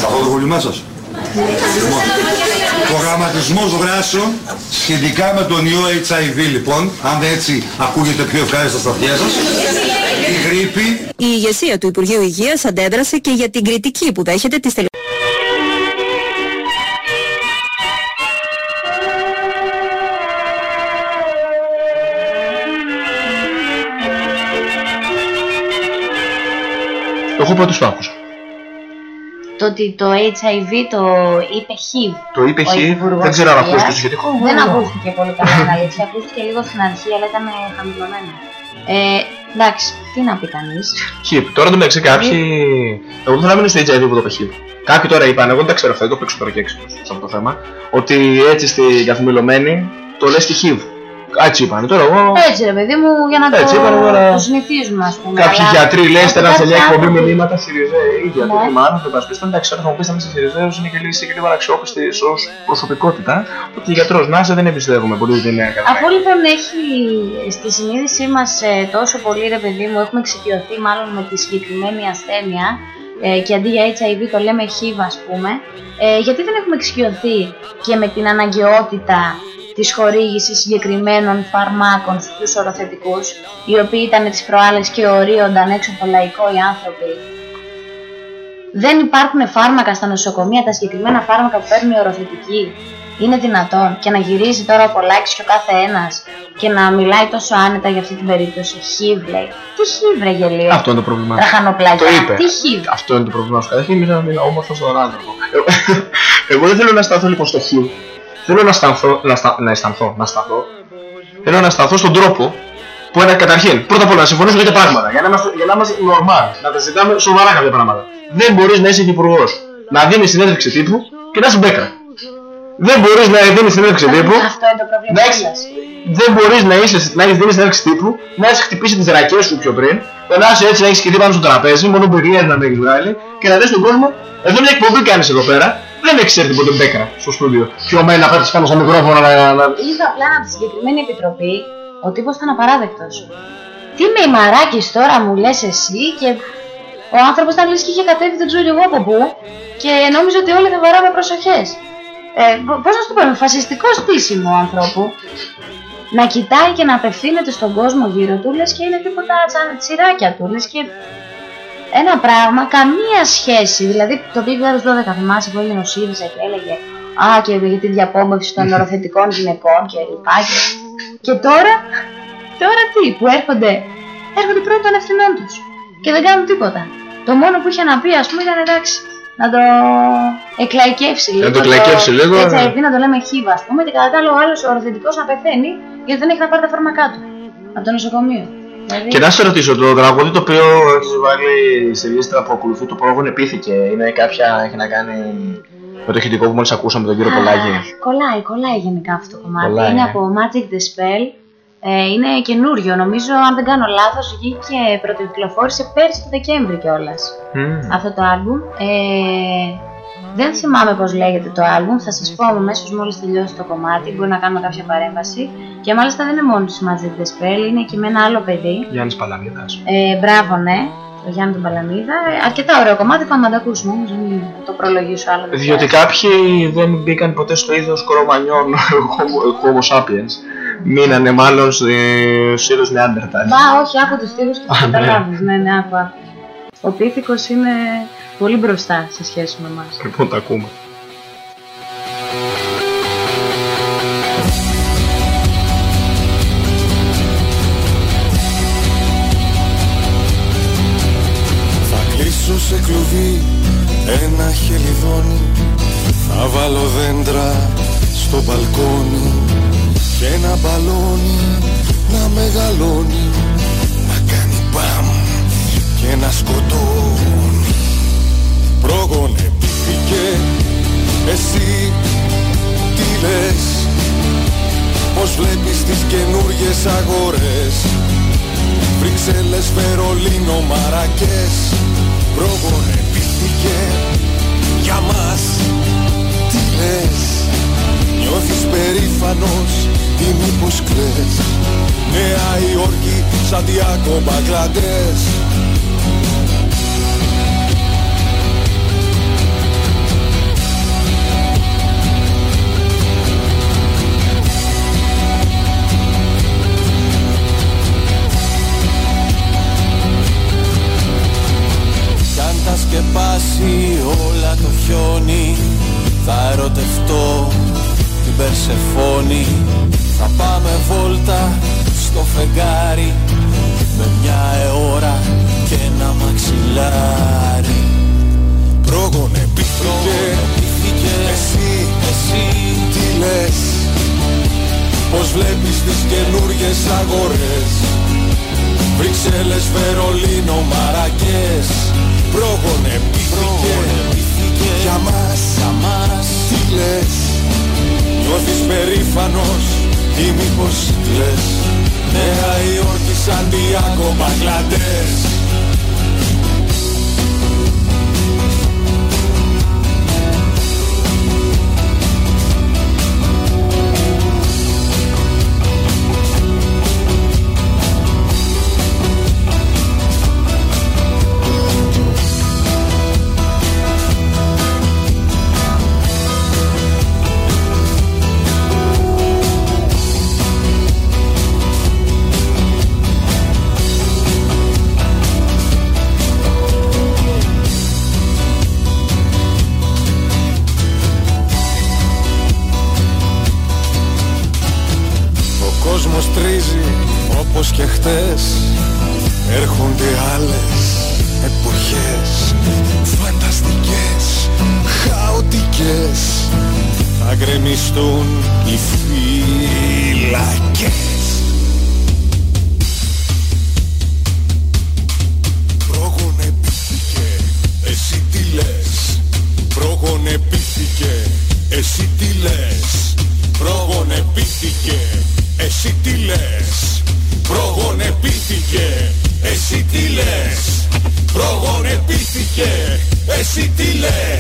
Από το πρόβλημά σας. Λοιπόν, Προγραμματισμός δράσεων σχετικά με τον ιό HIV λοιπόν, αν έτσι ακούγεται πιο ευχάριστα στα αυτιά σας, η γρήπη Η ηγεσία του Υπουργείου Υγείας αντέδρασε και για την κριτική που δέχεται τις τελε... Εγώ πρώτος το άκουσα. Το ότι το HIV το είπε HIV. Το είπε ο HIV, Υπουργός δεν ξέρω αν Υγείας. ακούστηκε το σχετικό. Δεν ακούστηκε πολύ καλά η αλήθεια. Ακούστηκε λίγο στην αρχή, αλλά ήταν ε, χαμηλωμένο. Ε, εντάξει, τι να πει κανείς. HIV. Τώρα το μεταξύ κάποιοι. Εγώ δεν θέλω να μείνω στο HIV που το είπε HIV. Κάποιοι τώρα είπαν, εγώ δεν τα ξέρω αυτά, δεν το παίξω τώρα και έξω σε αυτό το θέμα, ότι έτσι στην καθημερινή το λες και HIV. Έτσι είπανε τώρα εγώ. Έτσι ρε παιδί μου, για να Έτσι, το, είπανε τώρα. το συνηθίζουμε ας πούμε. Κάποιοι αλλά γιατροί λέει από στέλναν σε μια κάποια εκπομπή άποψη- μηνύματα Σιριζέοι. Οι γιατροί Ναι. και μάλλον δεν πασπιστούν. Εντάξει, όταν θα μου πεις να είσαι Σιριζέο είναι και λίγο, είσαι και λίγο αναξιόπιστη ως προσωπικότητα. Ότι γιατρός να είσαι δεν εμπιστεύομαι πολύ ότι είναι καλά. Αφού λοιπόν έχει στη συνείδησή μας τόσο πολύ ρε παιδί μου, έχουμε εξοικειωθεί μάλλον με τη συγκεκριμένη ασθένεια ε, και αντί για HIV το λέμε HIV ας πούμε, ε, γιατί δεν έχουμε εξοικειωθεί και με την αναγκαιότητα της χορήγησης συγκεκριμένων φαρμάκων στους οροθετικούς, οι οποίοι ήταν τις προάλλες και ορίονταν έξω από το λαϊκό οι άνθρωποι. Δεν υπάρχουν φάρμακα στα νοσοκομεία, τα συγκεκριμένα φάρμακα που παίρνουν οι οροθετικοί. Είναι δυνατόν και να γυρίζει τώρα ο Πολάκης και ο κάθε ένας και να μιλάει τόσο άνετα για αυτή την περίπτωση. HIV λέει. Τι HIV ρε γελίο. Αυτό είναι το πρόβλημά σου. Τραχανοπλαγιά. Το είπε. Τι HIV. Αυτό είναι το πρόβλημά σου. Καταρχήν μιλάω ένα όμορφο στον άνθρωπο. Εγώ- Εγώ δεν θέλω να σταθώ λοιπόν στο χ. Θέλω να, σταθώ, να, στα, να αισθανθώ, να σταθώ. Θέλω να σταθώ στον τρόπο που ένα καταρχήν, πρώτα απ' όλα να συμφωνήσουμε για πράγματα. Για να είμαστε, για να είμαστε normal, να τα ζητάμε σοβαρά κάποια πράγματα. Δεν μπορείς να είσαι υπουργός, να δίνεις συνέντευξη τύπου και να είσαι μπέκρα. Δεν μπορείς να δίνεις συνέντευξη τύπου, Αυτό είναι το πρόβλημα να έχεις- όλας. δεν μπορείς να, είσαι, να έχεις δίνεις συνέντευξη τύπου, να έχεις χτυπήσει τις ρακές σου πιο πριν, και να είσαι έτσι να έχεις κοιτεί πάνω στο τραπέζι, μόνο μπεγλιέρ να με έχεις βγάλει και να δεις τον κόσμο, εδώ μια εκπομπή κάνεις εδώ πέρα, δεν έχει έρθει ποτέ μπέκρα στο στούντιο. Πιωμένη να πέτει πάνω στο μικρόφωνο να. να... Είδα απλά από τη συγκεκριμένη επιτροπή ο τύπος ήταν απαράδεκτος. Τι με η Μαράκης τώρα μου λες εσύ και ο άνθρωπος ήταν λες και είχε κατέβει δεν ξέρω εγώ από πού και νόμιζε ότι όλοι θα βαράμε προσοχές. Ε, πο- πώς να σου το πω, με φασιστικός στήσιμο ανθρώπου να κοιτάει και να απευθύνεται στον κόσμο γύρω του λες και είναι τίποτα τσαν- τσιράκια του λες και ένα πράγμα καμία σχέση. Δηλαδή το 2012 θυμάσαι που έγινε ο ΣΥΡΙΖΑ και έλεγε Α, και για τη διαπόμπευση των οροθετικών γυναικών και λοιπά. Και, και τώρα, τώρα τι, που έρχονται, έρχονται πρώτοι των ευθυνών τους και δεν κάνουν τίποτα. Το μόνο που είχε να πει, ας πούμε, ήταν εντάξει, να το εκλαϊκεύσει λίγο. Να το εκλαϊκεύσει λίγο, Έτσι, ναι. να το λέμε χίβα, ας πούμε, και κατά τα άλλα ο άλλος ο οροθετικός να πεθαίνει γιατί δεν έχει να πάρει τα φάρμακά του από το νοσοκομείο. Δηλαδή, Και να σε ρωτήσω, το τραγούδι το οποίο έχεις βάλει στη λίστα που ακολουθεί το πρόγραμμα επίθηκε, είναι κάποια, έχει να κάνει με το ηχητικό που μόλις ακούσαμε τον κύριο Α, Πολάκη. Κολλάει, κολλάει γενικά αυτό το κομμάτι. Κολλάει, είναι ε. από Magic the Spell. Ε, είναι καινούριο, νομίζω, αν δεν κάνω λάθος, βγήκε πρωτοκυκλοφόρησε πέρσι το Δεκέμβρη κιόλας. Αυτό το άλμπουμ. Ε, δεν θυμάμαι πώς λέγεται το άλμπουμ, θα σας πω αμέσως μόλις τελειώσει το κομμάτι, μπορεί να κάνουμε κάποια παρέμβαση. Και μάλιστα δεν είναι μόνο της Magic the Spell, είναι και με ένα άλλο παιδί. Γιάννης Παλαμίδας. Ε, μπράβο, ναι, το Γιάννη τον Παλαμίδα. Ε, αρκετά ωραίο κομμάτι, πάμε να το ακούσουμε όμως, μην το προλογίσω άλλο. δεν Διότι χρειάζεται. κάποιοι δεν μπήκαν ποτέ στο είδος κορομανιών Homo- Homo sapiens. Μείνανε μάλλον στο είδος Neanderthal. Μα όχι, άκου τους στίχους και θα Α, ναι. καταλάβεις. Ναι, ναι, άκου, άκου. Ο πίθηκος είναι πολύ μπροστά σε σχέση με εμάς. Λοιπόν, τα ακούμε. Θα κλείσω σε κλουβί ένα χελιδόνι Θα βάλω δέντρα στο μπαλκόνι Και ένα μπαλόνι να μεγαλώνει Να κάνει μπαμ και να σκοτώνει Πρόγονε πήθηκε εσύ τι λες; Πως βλέπεις τις καινούριες αγορές; Βρυξέλλες, Βερολίνο, Μαρακές. Πρόγονε πήθηκε για μας Τι λες; Νιώθεις περήφανος ή μήπως κλαις; Νέα Υόρκη, Σαντιάκο, Μπαγκλαντές τα σκεπάσει όλα το χιόνι. Θα ερωτευτώ την Περσεφόνη. Θα πάμε βόλτα στο φεγγάρι Με μια αιώρα και ένα μαξιλάρι. Πρόγονε πήθηκε. Εσύ, εσύ. τι λες; Πως βλέπεις τις καινούριες αγορές; Βρυξέλλες, Βερολίνο, Μαρακές Πρόγονε πήθηκε για μας, για μας. Τι λες; Νιώθεις περήφανος Ή μήπως λες; Νέα Υόρκη, Σαντιάκο, Μπαγκλαντές γκρεμιστούν οι φύλακες Προγονεπήθηκε, εσύ τι λες. Προγονεπήθηκε, εσύ τι λες. Προγονεπήθηκε, εσύ τι λες. Προγονεπήθηκε, εσύ τι λες. Προγονεπήθηκε, εσύ τι λες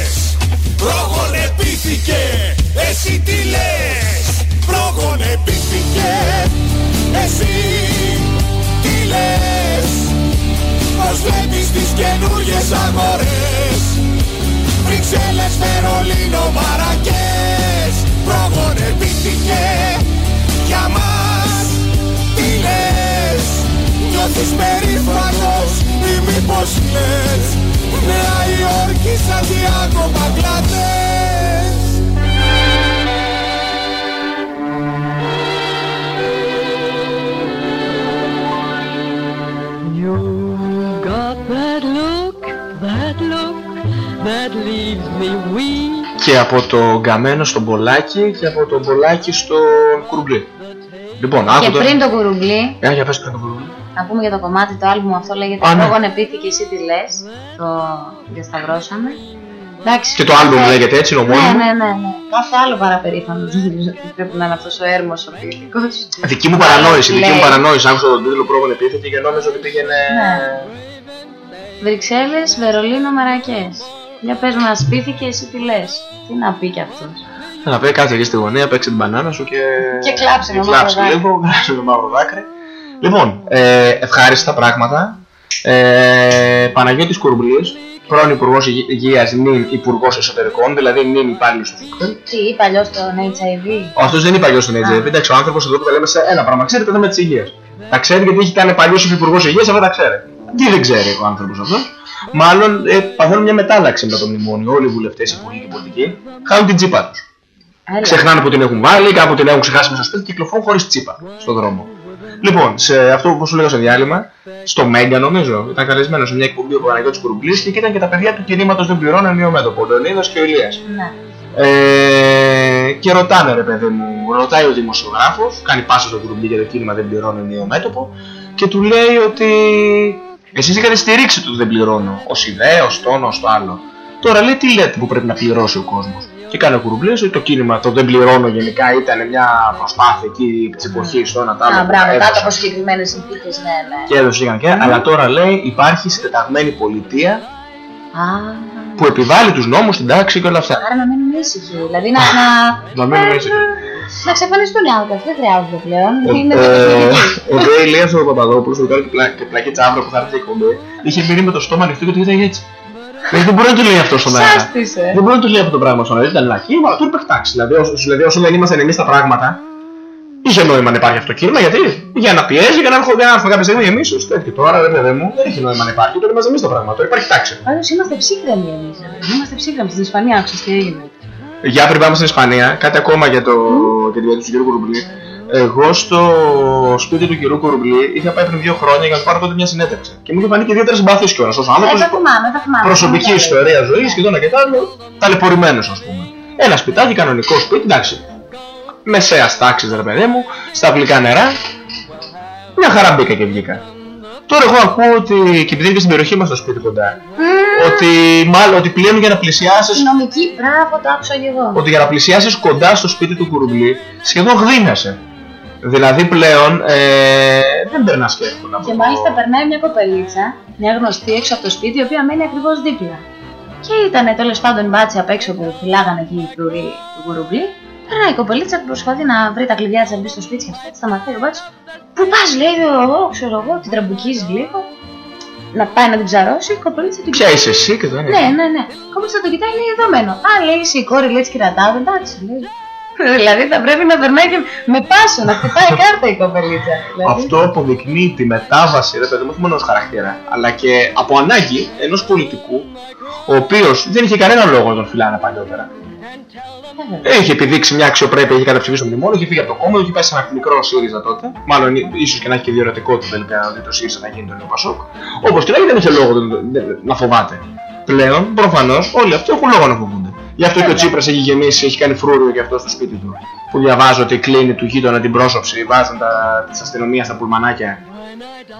Πώς βλέπεις τις καινούριες αγορές. Βρυξέλλες, Βερολίνο, Μαρακές. Προγονεπήθηκε για μας Τι λες Νιώθεις περήφανος ή μήπως λες. Νέα Υόρκη, Σαντιάκο, Μπαγκλαντές Και από το γκαμένο στον Πολάκη και από τον Πολάκη στον Κουρουμπλή. Λοιπόν, Και άκου τώρα. πριν το κουρουμπλί, Ε, για πες πριν τον Κουρουμπλή. να πούμε για το κομμάτι, το άλμπουμ αυτό λέγεται Α, ναι. Πρόγον επίθηκε εσύ τι λες, το διασταυρώσαμε. Εντάξει. Και το άλμπουμ λέγεται έτσι, είναι Ναι, ομώνυμο. ναι, ναι, ναι. Κάθε άλλο παραπερήφανο. Δεν νομίζω ότι πρέπει να είναι αυτός ο έρμος ο ποιητικός. Δική μου παρανόηση, δική μου Λέει. παρανόηση. Άκουσα τον τίτλο πρόγον επίθετη και νόμιζα ότι πήγαινε. Ναι. Βρυξέλλες, Βερολίνο, Μαρακές. Για πες μου, ασπίθηκε εσύ τι λες. Τι να πει κι αυτός. Να πει κάτσε εκεί στη γωνία, παίξε την μπανάνα σου και. Και κλάψε με και μαύρο κλάψε δάκρυ. λίγο, κλάψε με μαύρο δάκρυ. Λοιπόν, ε, ευχάριστα πράγματα. Ε, Παναγιώτης Κουρμπλής, πρώην Υπουργός Υγε- Υγείας, νυν Υπουργός Εσωτερικών, δηλαδή νυν υπάλληλος του ΦΟΚΤΕΛ. Τι είπα αλλιώς στον HIV. Ο αυτός δεν είναι παλιός στον HIV, εντάξει, ο άνθρωπος εδώ που τα λέμε σε ένα πράγμα, ξέρει το θέμα της υγείας. Τα ξέρει γιατί έχει κάνει παλιός Υπουργός Υγείας, αυτά τα ξέρει. Τι δεν ξέρει ο άνθρωπος αυτός. Μάλλον ε, παθαίνουν μια μετάλλαξη μετά το μνημόνιο. Όλοι οι βουλευτές, οι υπουργοί και οι πολιτικοί χάνουν την τσίπα τους. Έλα. Ξεχνάνε που την έχουν βάλει, κάπου την έχουν ξεχάσει μέσα στο σπίτι και κυκλοφορούν χωρίς τσίπα στον δρόμο. Λοιπόν, σε αυτό που σου λέγα στο διάλειμμα, στο Μέγκα νομίζω, ήταν καλεσμένος σε μια εκπομπή ο Παναγιώτης Κουρουμπλής και εκεί ήταν και τα παιδιά του κινήματος δεν πληρώνουν νέο μέτωπο, ο Λεωνίδας και ο Ηλίας. Ναι. Ε, και ρωτάνε ρε παιδί μου, ρωτάει ο δημοσιογράφος, κάνει πάσα στο Κουρουμπλή για το κίνημα δεν πληρώνει νέο μέτωπο και του λέει ότι εσείς είχατε στηρίξει το ότι δεν πληρώνω, ο ΣΥΔΕ, ο Στόνο, το άλλο. Τώρα λέει τι λέτε που πρέπει να πληρώσει ο κόσμος. Και κάνει ο Κουρουμπλής ότι το κίνημα το δεν πληρώνω γενικά ήταν μια προσπάθεια εκεί της εποχής το ένα τ' άλλο. Α, που μπράβο, έδωσαν κάτω από συγκεκριμένες συνθήκες, ναι, ναι. Και έδωσε και, και αλλά τώρα λέει υπάρχει συντεταγμένη πολιτεία Α, που επιβάλλει τους νόμους, την τάξη και όλα αυτά. άρα να μείνουμε ήσυχοι. Δηλαδή να, να, Να μένουμε έτσι. να εξαφανιστούν οι άνθρωποι. Δεν χρειάζονται πλέον. Είναι Ε, διαφορετικοί. Ο Δε Ηλίας ο Παπαδόπουλος, ο Βιτάλ και πλακή τσάβρα που θα έρθει η εκπομπή, είχε μείνει με το στόμα ανοιχτό και του ήταν έτσι. Δηλαδή δεν μπορεί να του λέει αυτό στον αέρα. Σάστησε. Δεν μπορεί να του λέει αυτό το πράγμα στον αέρα. Ήταν λαχή, αλλά του είπε εντάξει. Δηλαδή, όσο, δηλαδή όσο δεν ήμασταν εμείς τα πράγματα, είχε νόημα να υπάρχει αυτό το κίνημα γιατί για να πιέζει, για να έρχονται να έρθουν κάποια στιγμή εμείς ω τέτοιο. Τώρα ρε παιδί μου δεν έχει νόημα να υπάρχει. Τώρα είμαστε εμείς το πράγμα. Τώρα υπάρχει τάξη. Πάντως είμαστε ψύχρεμοι εμείς. Είμαστε ψύχρεμοι στην Ισπανία, άκουσες τι έγινε. Για πριν πάμε στην Ισπανία, κάτι ακόμα για, το, για τη διαδικασία του κ. Κουρουμπλή. Εγώ στο σπίτι του κ. Κουρουμπλή είχα πάει πριν δύο χρόνια για να του πάρω τότε μια συνέντευξη. Και μου είχε φανεί και ιδιαίτερα συμπαθή κιόλας ως Ε, άνθρωπο. τα θυμάμαι, τα θυμάμαι. Προσωπική Ναι, ιστορία ζωής και το ένα και το άλλο. Ταλαιπωρημένος ας πούμε. Ένα σπιτάκι, κανονικό σπίτι, εντάξει. Μεσαίας τάξης, ρε παιδί μου, στα αγγλικά νερά. Μια χαρά μπήκα και βγήκα. Τώρα εγώ ακούω ότι και επειδή είναι και στην περιοχή μας το σπίτι κοντά, ότι μάλλον ότι πλέον για να πλησιάσει Νομική, μπράβο, το άκουσα και εγώ. ότι για να πλησιάσεις κοντά στο σπίτι του κουρουμπλή σχεδόν γδίνασε. Δηλαδή πλέον ε, δεν περνάς και εύκολα. από Και το- μάλιστα περνάει μια κοπελίτσα, μια γνωστή έξω από το σπίτι, η οποία μένει ακριβώς δίπλα. Και ήταν τέλος πάντων μπάτσι απ' έξω που φυλάγανε εκεί οι φρουροί του γουρουμπλή. Περνάει η κοπελίτσα που προσπαθεί να βρει τα κλειδιά της να μπει στο σπίτι και αυτά. Έτσι σταματάει ο μπάτσι. Πού πας, λέει, εγώ, ξέρω εγώ, την τραμπουκίζεις λίγο. Να πάει να την ψαρώσει, η κοπελίτσα την Ποια είσαι εσύ και δεν Ναι, ναι, ναι. Η κοπελίτσα τον κοιτάει, λέει, εδώ μένω. Α, λέει, είσαι η κόρη, λέει, της κυρατάβη, εντάξει, λέει. Δηλαδή θα πρέπει να περνάει και με πάσο, να χτυπάει κάρτα η κοπελίτσα. Δηλαδή. Αυτό αποδεικνύει τη μετάβαση, ρε παιδί μου, όχι μόνο ως χαρακτήρα, αλλά και από ανάγκη ενός πολιτικού, ο οποίος δεν είχε κανένα λόγο να τον φυλάνε παλιότερα. Είχε επιδείξει μια αξιοπρέπεια, είχε καταψηφίσει το μνημόνιο, είχε φύγει από το κόμμα, είχε πάει σε ένα μικρό ΣΥΡΙΖΑ τότε. Μάλλον ίσως και να έχει και διορατικότητα τελικά να δει το ΣΥΡΙΖΑ να γίνει το νέο Πασόκ. Όπως και να έχει, δεν είχε λόγο δεν- δεν- να φοβάται. Πλέον, προφανώς, όλοι αυτοί έχουν λόγο να φοβούνται. Γι' αυτό και ο Τσίπρας έχει γεμίσει, έχει κάνει φρούριο και αυτό στο σπίτι του. Που διαβάζω ότι κλείνει του γείτονα την πρόσωψη, βάζουν τα τη αστυνομία στα πουλμανάκια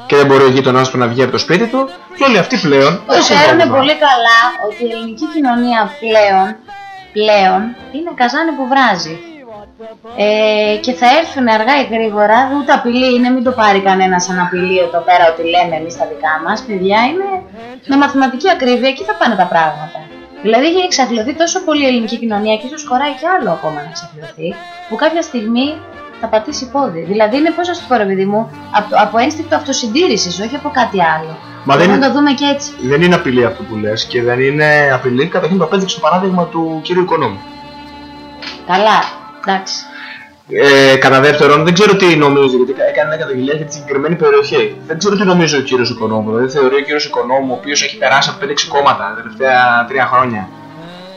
και δεν μπορεί ο γείτονάς του να βγει από το σπίτι του. Και όλοι αυτοί πλέον. Το ξέρουν πολύ καλά ότι η ελληνική κοινωνία πλέον, πλέον είναι καζάνι που βράζει. Ε, και θα έρθουν αργά ή γρήγορα, ούτε απειλή είναι, μην το πάρει κανένας σαν απειλή εδώ πέρα ότι λέμε εμείς τα δικά μας. Παιδιά, είναι με μαθηματική ακρίβεια εκεί θα πάνε τα πράγματα. Δηλαδή έχει εξαθλειωθεί τόσο πολύ η ελληνική κοινωνία και ίσως χωράει και άλλο ακόμα να εξαθλειωθεί, που κάποια στιγμή θα πατήσει πόδι. Δηλαδή είναι πώς να σου πω, ρε παιδί μου, από, από ένστικτο αυτοσυντήρησης, όχι από κάτι άλλο. Μα δεν Μπορούμε είναι- να το δούμε και έτσι. Δεν είναι απειλή αυτό που λες και δεν είναι απειλή. Καταρχήν το απέδειξε το παράδειγμα του κύριου Οικονόμου. Καλά, εντάξει. Ε, κατά δεύτερον, δεν ξέρω τι νομίζεις, γιατί έκανε μια καταγγελία για τη συγκεκριμένη περιοχή. Δεν ξέρω τι νομίζει ο κύριος Οικονόμου. Δηλαδή, θεωρεί ο κύριος Οικονόμου, ο οποίος έχει περάσει από 5-6 κόμματα τα τελευταία τρία χρόνια,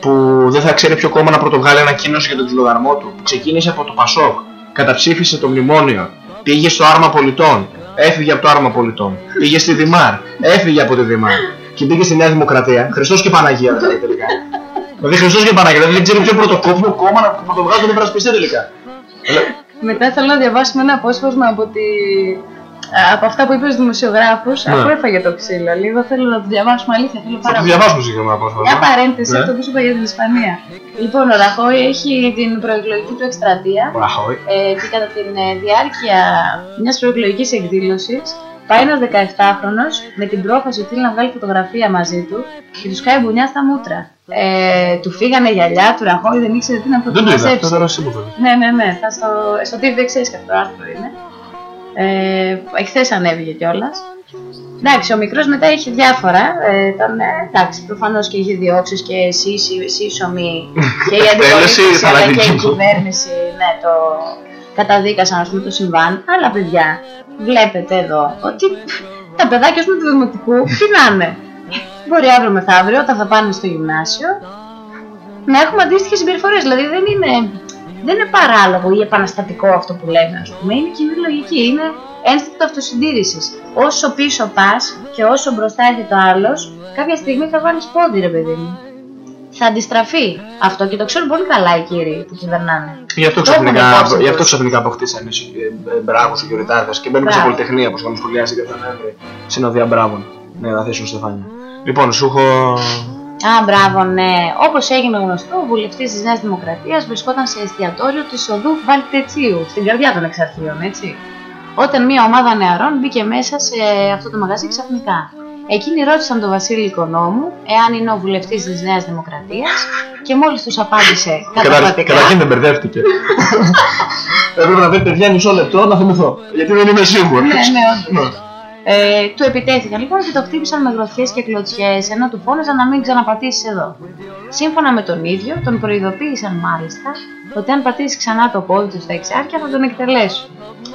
που δεν θα ξέρει ποιο κόμμα να πρωτοβγάλει ανακοίνωση για τον ξυλοδαρμό του, που ξεκίνησε από το Πασόκ, καταψήφισε το μνημόνιο, πήγε στο άρμα πολιτών, έφυγε από το άρμα πολιτών, πήγε στη Δημάρ, έφυγε από τη Δημάρ και πήγε στη Νέα Δημοκρατία. Χριστός και Παναγία δηλαδή τελικά. Δηλαδή Χριστός και Παναγία, δηλαδή δεν ξέρει ποιο πρωτοκόψιμο κόμμα να πρωτοβγάλει τον υπερασπιστή τελικά. Μετά θέλω να διαβάσουμε ένα απόσπασμα από, τη... από αυτά που είπε στους δημοσιογράφους, Ναι. αφού έφαγε το ξύλο. Λίγο θέλω να το διαβάσουμε αλήθεια. Θέλω Θα πάρα το πολύ. διαβάσουμε συγκεκριμένα απόσπασμα. Μια παρένθεση, Ναι. αυτό που σου είπα για την Ισπανία. Λοιπόν, ο Ραχώη έχει την προεκλογική του εκστρατεία Ο Ραχώη. ε, και κατά τη διάρκεια μιας προεκλογικής εκδήλωσης πάει ένας 17χρονος με την πρόφαση ότι θέλει να βγάλει φωτογραφία μαζί του και του σκάει μπουνιά στα μούτρα. Ε, του φύγανε γυαλιά, του Ραχώη δεν ήξερε τι να Δεν το είδα, φωτογραφέψει. αυτό τώρα εσύ μου το λες. Ναι, ναι, ναι. Θα στο, στο TV δεν ξέρεις και αυτό το άρθρο είναι. Ε, Εχθές ανέβηκε κιόλας. Εντάξει, ο μικρός μετά είχε διάφορα. Ε, ήταν, ε, εντάξει, προφανώς και είχε διώξεις και σύσσι- σύσσωμη και η Εκτέλεση αντιπολίτευση αλλά και η θανατική. κυβέρνηση ναι, το καταδίκασαν ας πούμε, το συμβάν. Αλλά παιδιά, βλέπετε εδώ ότι τα παιδάκια ας πούμε, του δημοτικού τι να είναι. Μπορεί αύριο μεθαύριο, όταν θα πάνε στο γυμνάσιο, να έχουμε αντίστοιχες συμπεριφορές. Δηλαδή δεν είναι, δεν είναι παράλογο ή επαναστατικό αυτό που λέμε, ας πούμε. Είναι κοινή λογική. Είναι ένστικτο αυτοσυντήρησης. Όσο πίσω πας και όσο μπροστά έρθει το άλλος, κάποια στιγμή θα βάλεις πόδι, ρε παιδί μου. Θα αντιστραφεί αυτό και το ξέρουν πολύ καλά οι κύριοι που κυβερνάνε. Γι' αυτό Το έχουν ξαφνικά, υπόψη γι αυτό τους. ξαφνικά αποκτήσανε ε, ε, μπράβους οι γιορτάδες και μπαίνουμε σε Μπράβο. πολυτεχνία που είχαμε σχολιάσει και τον Νοέμβρη. Συνοδεία μπράβων. Ναι, να θέσουν στεφάνια. Λοιπόν, σου έχω. Α, μπράβο, ναι. Όπως έγινε γνωστό, ο βουλευτής της Νέας Δημοκρατίας βρισκόταν σε εστιατόριο της οδού Βαλτετσίου, στην καρδιά των εξαρχείων, έτσι. Όταν μια ομάδα νεαρών μπήκε μέσα σε αυτό το μαγαζί ξαφνικά. Εκείνοι ρώτησαν τον Βασίλη Οικονόμου εάν είναι ο βουλευτής της Νέας Δημοκρατίας και μόλις τους απάντησε καταφατικά. Καταρχήν δεν μπερδεύτηκε. Έπρεπε να πει παιδιά μισό λεπτό να θυμηθώ. Γιατί δεν είμαι σίγουρος. Ναι, ναι, όντως. Ε, του επιτέθηκαν λοιπόν και το χτύπησαν με γροθιές και κλωτσιές ενώ του φώναζαν να μην ξαναπατήσεις εδώ. Σύμφωνα με τον ίδιο, τον προειδοποίησαν μάλιστα ότι αν πατήσεις ξανά το πόδι του στα εξάρια θα τον εκτελέσουν.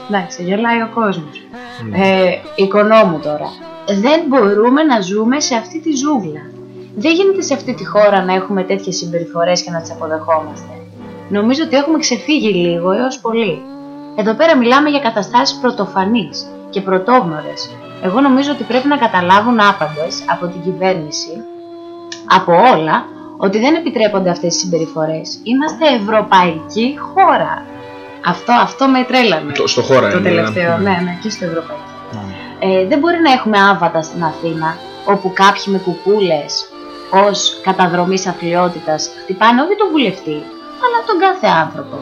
Εντάξει, γελάει ο κόσμος. Ε, οικονόμου τώρα. Δεν μπορούμε να ζούμε σε αυτή τη ζούγκλα. Δεν γίνεται σε αυτή τη χώρα να έχουμε τέτοιες συμπεριφορές και να τις αποδεχόμαστε. Νομίζω ότι έχουμε ξεφύγει λίγο έως πολύ. Εδώ πέρα μιλάμε για καταστάσεις πρωτοφανείς και πρωτόγνωρες. Εγώ νομίζω ότι πρέπει να καταλάβουν άπαντες από την κυβέρνηση, από όλα, ότι δεν επιτρέπονται αυτές οι συμπεριφορές. Είμαστε ευρωπαϊκή χώρα. Αυτό, αυτό με τρέλανε. Το- στο χώρα Το είναι, τελευταίο, ναι. ναι, ναι, και στο ευρωπαϊκό. Ε, δεν μπορεί να έχουμε άβατα στην Αθήνα, όπου κάποιοι με κουκούλες ως καταδρομής αθλειότητας χτυπάνε όχι τον βουλευτή, αλλά τον κάθε άνθρωπο.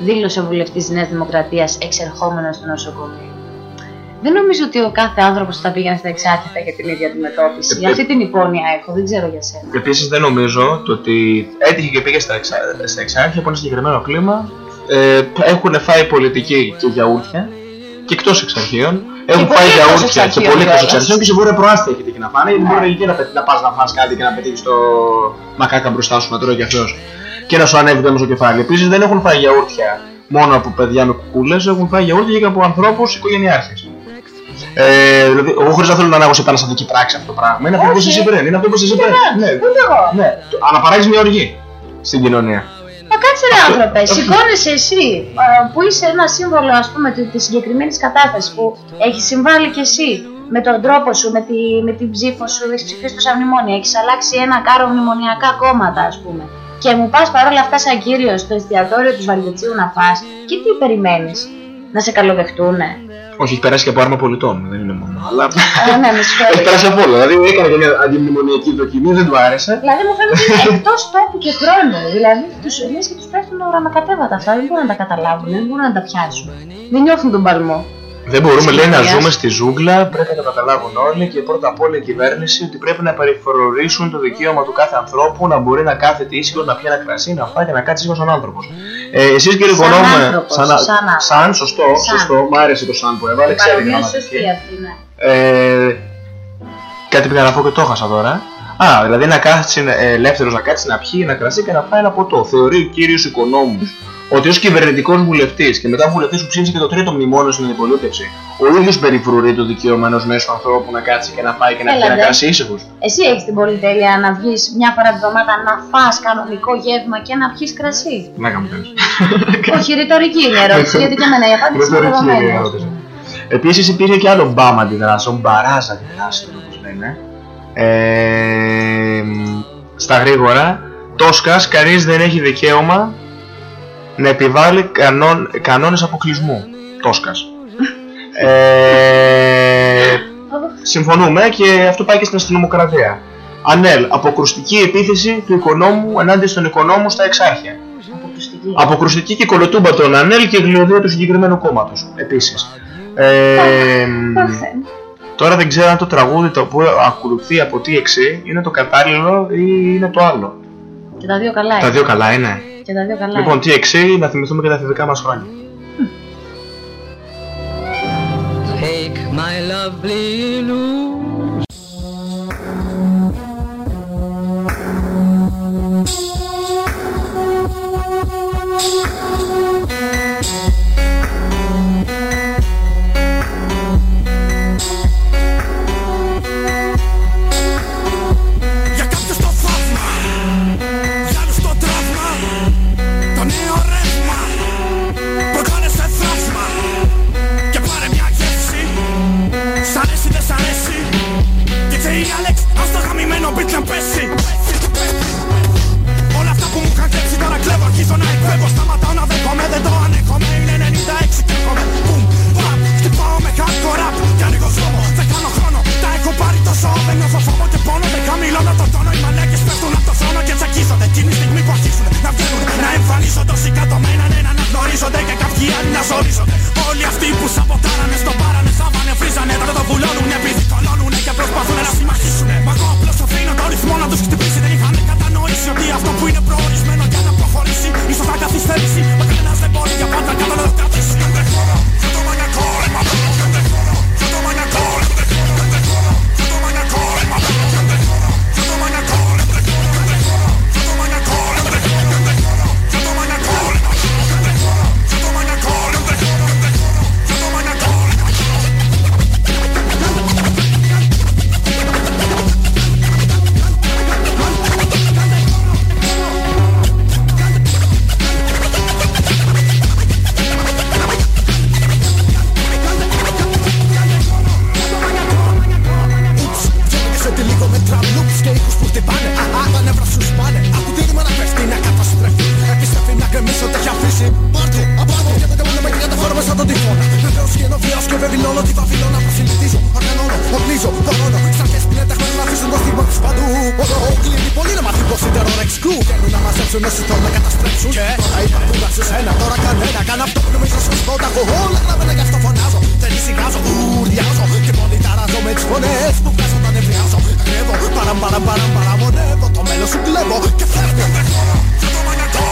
δήλωσε ο βουλευτής της Νέας Δημοκρατίας εξερχόμενος στο νοσοκομείο. Δεν νομίζω ότι ο κάθε άνθρωπος θα πήγαινε στα εξάρτητα για την ίδια αντιμετώπιση. Ε, Αυτή την υπόνοια έχω, δεν ξέρω για σένα. Επίσης δεν νομίζω το ότι έτυχε και πήγε στα, εξά, στα εξάρχεια από ένα συγκεκριμένο κλίμα. Ε, έχουν φάει πολιτική και γιαούρτια και εκτός εξαρχείων. Έχουν πολύ φάει εκτός γιαούρτια και εξαρχείων πολύ εκτός κιόλας. εξαρχείων και σε βόρεια προάστια έχει τύχει να φάνε. Γιατί μπορεί εκεί να, πε- να πας να φας κάτι και να πετύχεις το μακάκα μπροστά σου να τρώει και αυτός και να σου ανέβει το έμεσο κεφάλι. Επίσης δεν έχουν φάει γιαούρτια μόνο από παιδιά με κουκούλες, έχουν φάει γιαούρτια και από ανθρώπους οικογενειάρχες. Ε, δηλαδή, εγώ χωρίς να θέλω να ανάγω σε επαναστατική πράξη αυτό το πράγμα. Είναι αυτό που Όχι. είσαι πριν. Είναι αυτό που είσαι πριν. Ναι, Ούτε εγώ. ναι. Αναπαράγει μια οργή στην κοινωνία. Μα κάτσε ρε άνθρωπε, σηκώνεσαι εσύ α, που είσαι ένα σύμβολο ας πούμε τη, της συγκεκριμένης κατάστασης που έχεις συμβάλει κι εσύ με τον τρόπο σου, με, τη, με την ψήφο σου, έχεις ψηφίσει τόσα μνημόνια, έχεις αλλάξει ένα κάρο μνημονιακά κόμματα ας πούμε και μου πας παρόλα αυτά σαν κύριος στο εστιατόριο του Βαλτετσίου να φας και τι περιμένεις, να σε καλοδεχτούνε; Όχι, έχει περάσει και από άρμα πολιτών, δεν είναι μόνο. Αλλά Α, ναι, με έχει συγχωρείτε. περάσει από όλα. Δηλαδή έκανε και μια αντιμνημονιακή δοκιμή, δεν του άρεσε. Δηλαδή μου φαίνεται ότι είναι εκτός τόπου και χρόνου. Δηλαδή τους λες και τους πέφτουν οραματακατέβατα αυτά. Δεν μπορούν να τα καταλάβουν, δεν μπορούν να τα πιάσουν. Δεν νιώθουν τον παλμό. Δεν μπορούμε, λέει, να Συγκεκριμένες. ζούμε στη ζούγκλα, πρέπει να το καταλάβουν όλοι και πρώτα απ' όλα η κυβέρνηση ότι πρέπει να περιφρορήσουν το δικαίωμα του κάθε ανθρώπου να μπορεί να κάθεται ήσυχος, να πιει ένα κρασί, να φάει και να κάτσει ήσυχος σαν άνθρωπος. Ε, Εσείς κύριε Σαν Οικονόμε, άνθρωπος, σαν, σαν άνθρωπος. σαν, σωστό, Σαν. σωστό, μ' άρεσε το σαν που έβαλε, Η ξέρει παρομοία γραμματική. σωστή αυτή, ναι. Ε, κάτι πήγα να πω και το έχασα τώρα. Α, δηλαδή να κάτσει ε, ελεύθερος να κάτσει να πιει ένα κρασί και να φάει ένα ποτό. Θεωρεί ο κύριος Οικονόμους ότι ως κυβερνητικός βουλευτής και μετά βουλευτής που ψήφισε και το τρίτο μνημόνιο στην αντιπολίτευση, ο ίδιος περιφρουρεί το δικαίωμα ενό μέσου ανθρώπου να κάτσει και να φάει και να πιει Έλα, ένα ντε. κρασί ήσυχο. Εσύ έχεις την πολυτέλεια να βγεις μια φορά τη βδομάδα να φας κανονικό γεύμα και να πιεις κρασί. Να κάνω τέλο. Όχι, ρητορική είναι η ερώτηση, γιατί και εμένα η απάντηση είναι Ρητορική είναι η δεδομένη. ερώτηση. Επίσης υπήρχε και άλλο μπαμ αντιδράσεων, μπαράζ αντιδράσεων όπως λένε. Ε, στα γρήγορα, Τόσκας, κανείς δεν έχει δικαίωμα να επιβάλλει κανόν, κανόνες αποκλεισμού. Τόσκας. ε, συμφωνούμε και αυτό πάει και στην αστυνομοκρατία. Ανέλ, αποκρουστική επίθεση του οικονόμου ενάντια στον οικονόμου στα εξάρχεια. Αποκρουστική και κολοτούμπα των Ανέλ και γλυωδία του συγκεκριμένου κόμματος. Επίσης. Ε, τώρα δεν ξέρω αν το τραγούδι το οποίο ακολουθεί από TXE είναι το κατάλληλο ή είναι το άλλο. Και τα δύο καλά Τα είναι. δύο καλά είναι. Και τα δύο καλά Λοιπόν, είναι. TXE, να θυμηθούμε και τα εφηβικά μας χρόνια. Take my lovely Lou. Το γαμημένο beat να πέσει Όλα αυτά που μου είχαν κλέψει τώρα κλέβω Αρχίζω να εκπέμπω. Σταματάω να δέχομαι Δεν το ανέχομαι. Είναι 96 και έρχομαι. Boom, bam Χτυπάω με hardcore rap. Και ανοίγω δρόμο Δεν κάνω χρόνο. Τα έχω πάρει τόσο Δεν νιώθω φόβο και πόνο. Δεν χαμηλώνω τον τόνο Οι μαλάκες πέφτουν από το θρόνο Και τσακίζονται. Εκείνη τη στιγμή που αρχίζουν Να βγαίνουν Να εμφανίζονται. Όσοι κατωμένα ναι, να αναγνωρίζονται Και κάποιοι άλλοι να ζορίζονται. Όλοι αυτοί που σαμποτάρανε στον πάρανε Σάβανε, βρίζανε Τώρα το βουλώνουνε Επειδή κολώνουνε Και προσπαθούν να συμμαχίσουνε. Μα εγώ απλώς αφήνω το ρυθμό να τους χτυπήσει. Δεν είχαν κατανοήσει ότι αυτό που είναι προορισμένο για να προχωρήσει Ίσως θα καθυστερήσει. Μα κανένας δεν μπορεί για πάντα κάτω να το κρατήσει. Δεν χωρώ, δεν το μανιακό ρέμα Επεβηλώνω τι θα φιλώ να προσυνηθίζω Οργανώνω, οπλίζω, κορώνω Σαν και σπινέ τα να αφήσουν το στίγμα παντού Όλο κλείνει πολύ να μάθει πως ήταν ώρα Θέλουν να μαζέψουν όσοι θέλουν να καταστρέψουν. Και τώρα είπα κούτα σε σένα, τώρα κανένα. Κάνω αυτό που νομίζω σωστό, τα έχω όλα γραμμένα αυτό φωνάζω. Δεν ησυχάζω, βουρδιάζω Και πολύ ταράζω με τις φωνές που βγάζω όταν εμβριάζω Το μέλλον σου κλέβω και φεύγω, Θα το μαγατώ,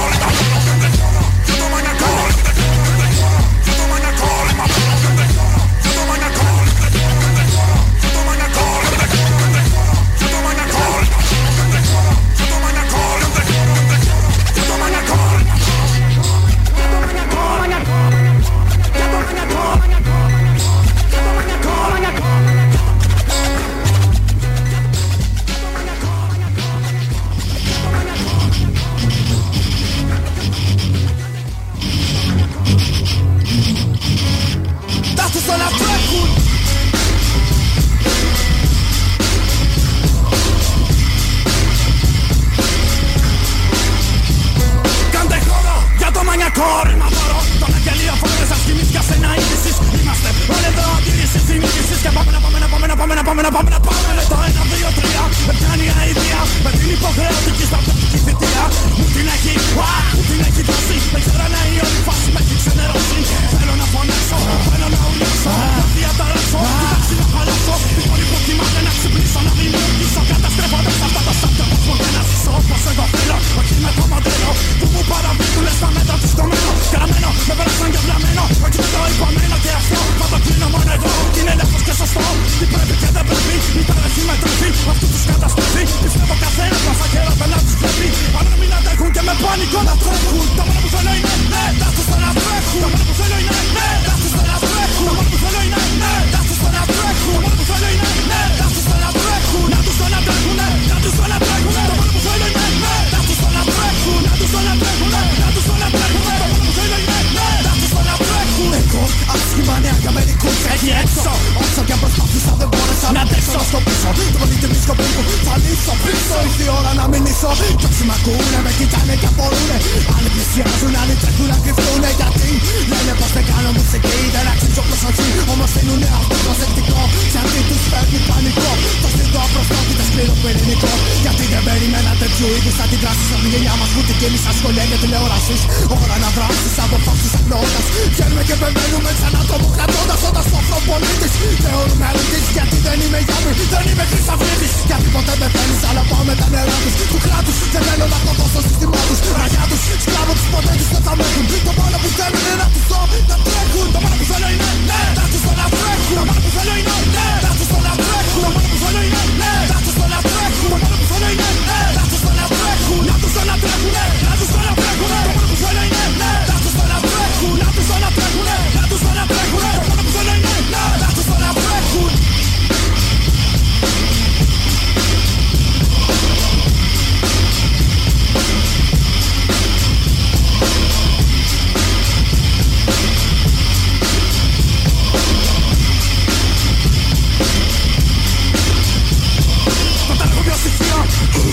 Τα τραγούδια στοιχεία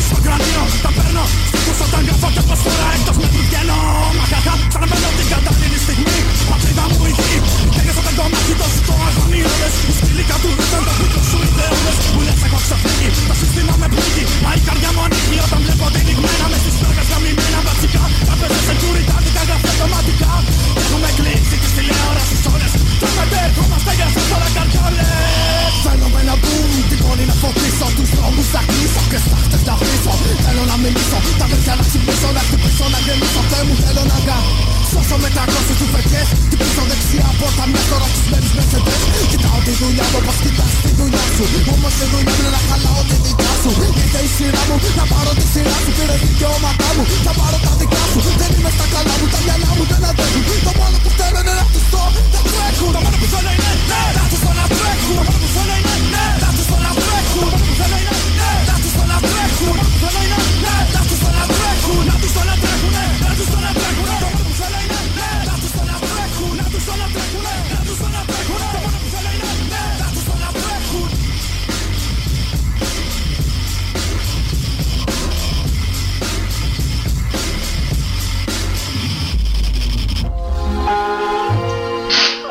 στο κρανίο Τα παίρνω στίχους όταν γράφω και πως εκτός με βγαίνω Μα κατά σαν την στιγμή Πατρίδα μου η γη Καίγεσαι το κομμάτι το ζητώ αγωνίωρες Οι σκύλοι τα Μου λες έχω ξεφύγει το σύστημα με πλήρω Όσο μεταγνώσει του φερκέ, την πίσω δεξιά πόρτα μια τώρα τη μένει με σε τρε. Κοιτάω τη δουλειά μου τι κοιτάς τη δουλειά σου. Όμως η δουλειά μου είναι να χαλάω τη δικιά σου. Ήρθε η σειρά μου να πάρω τη σειρά σου. Πήρε δικαιώματά μου, θα πάρω τα δικά σου. Δεν είμαι στα καλά μου, τα μυαλά μου δεν αντέχουν. Το μόνο που θέλω είναι τους δω, δεν είναι ναι, είναι ναι,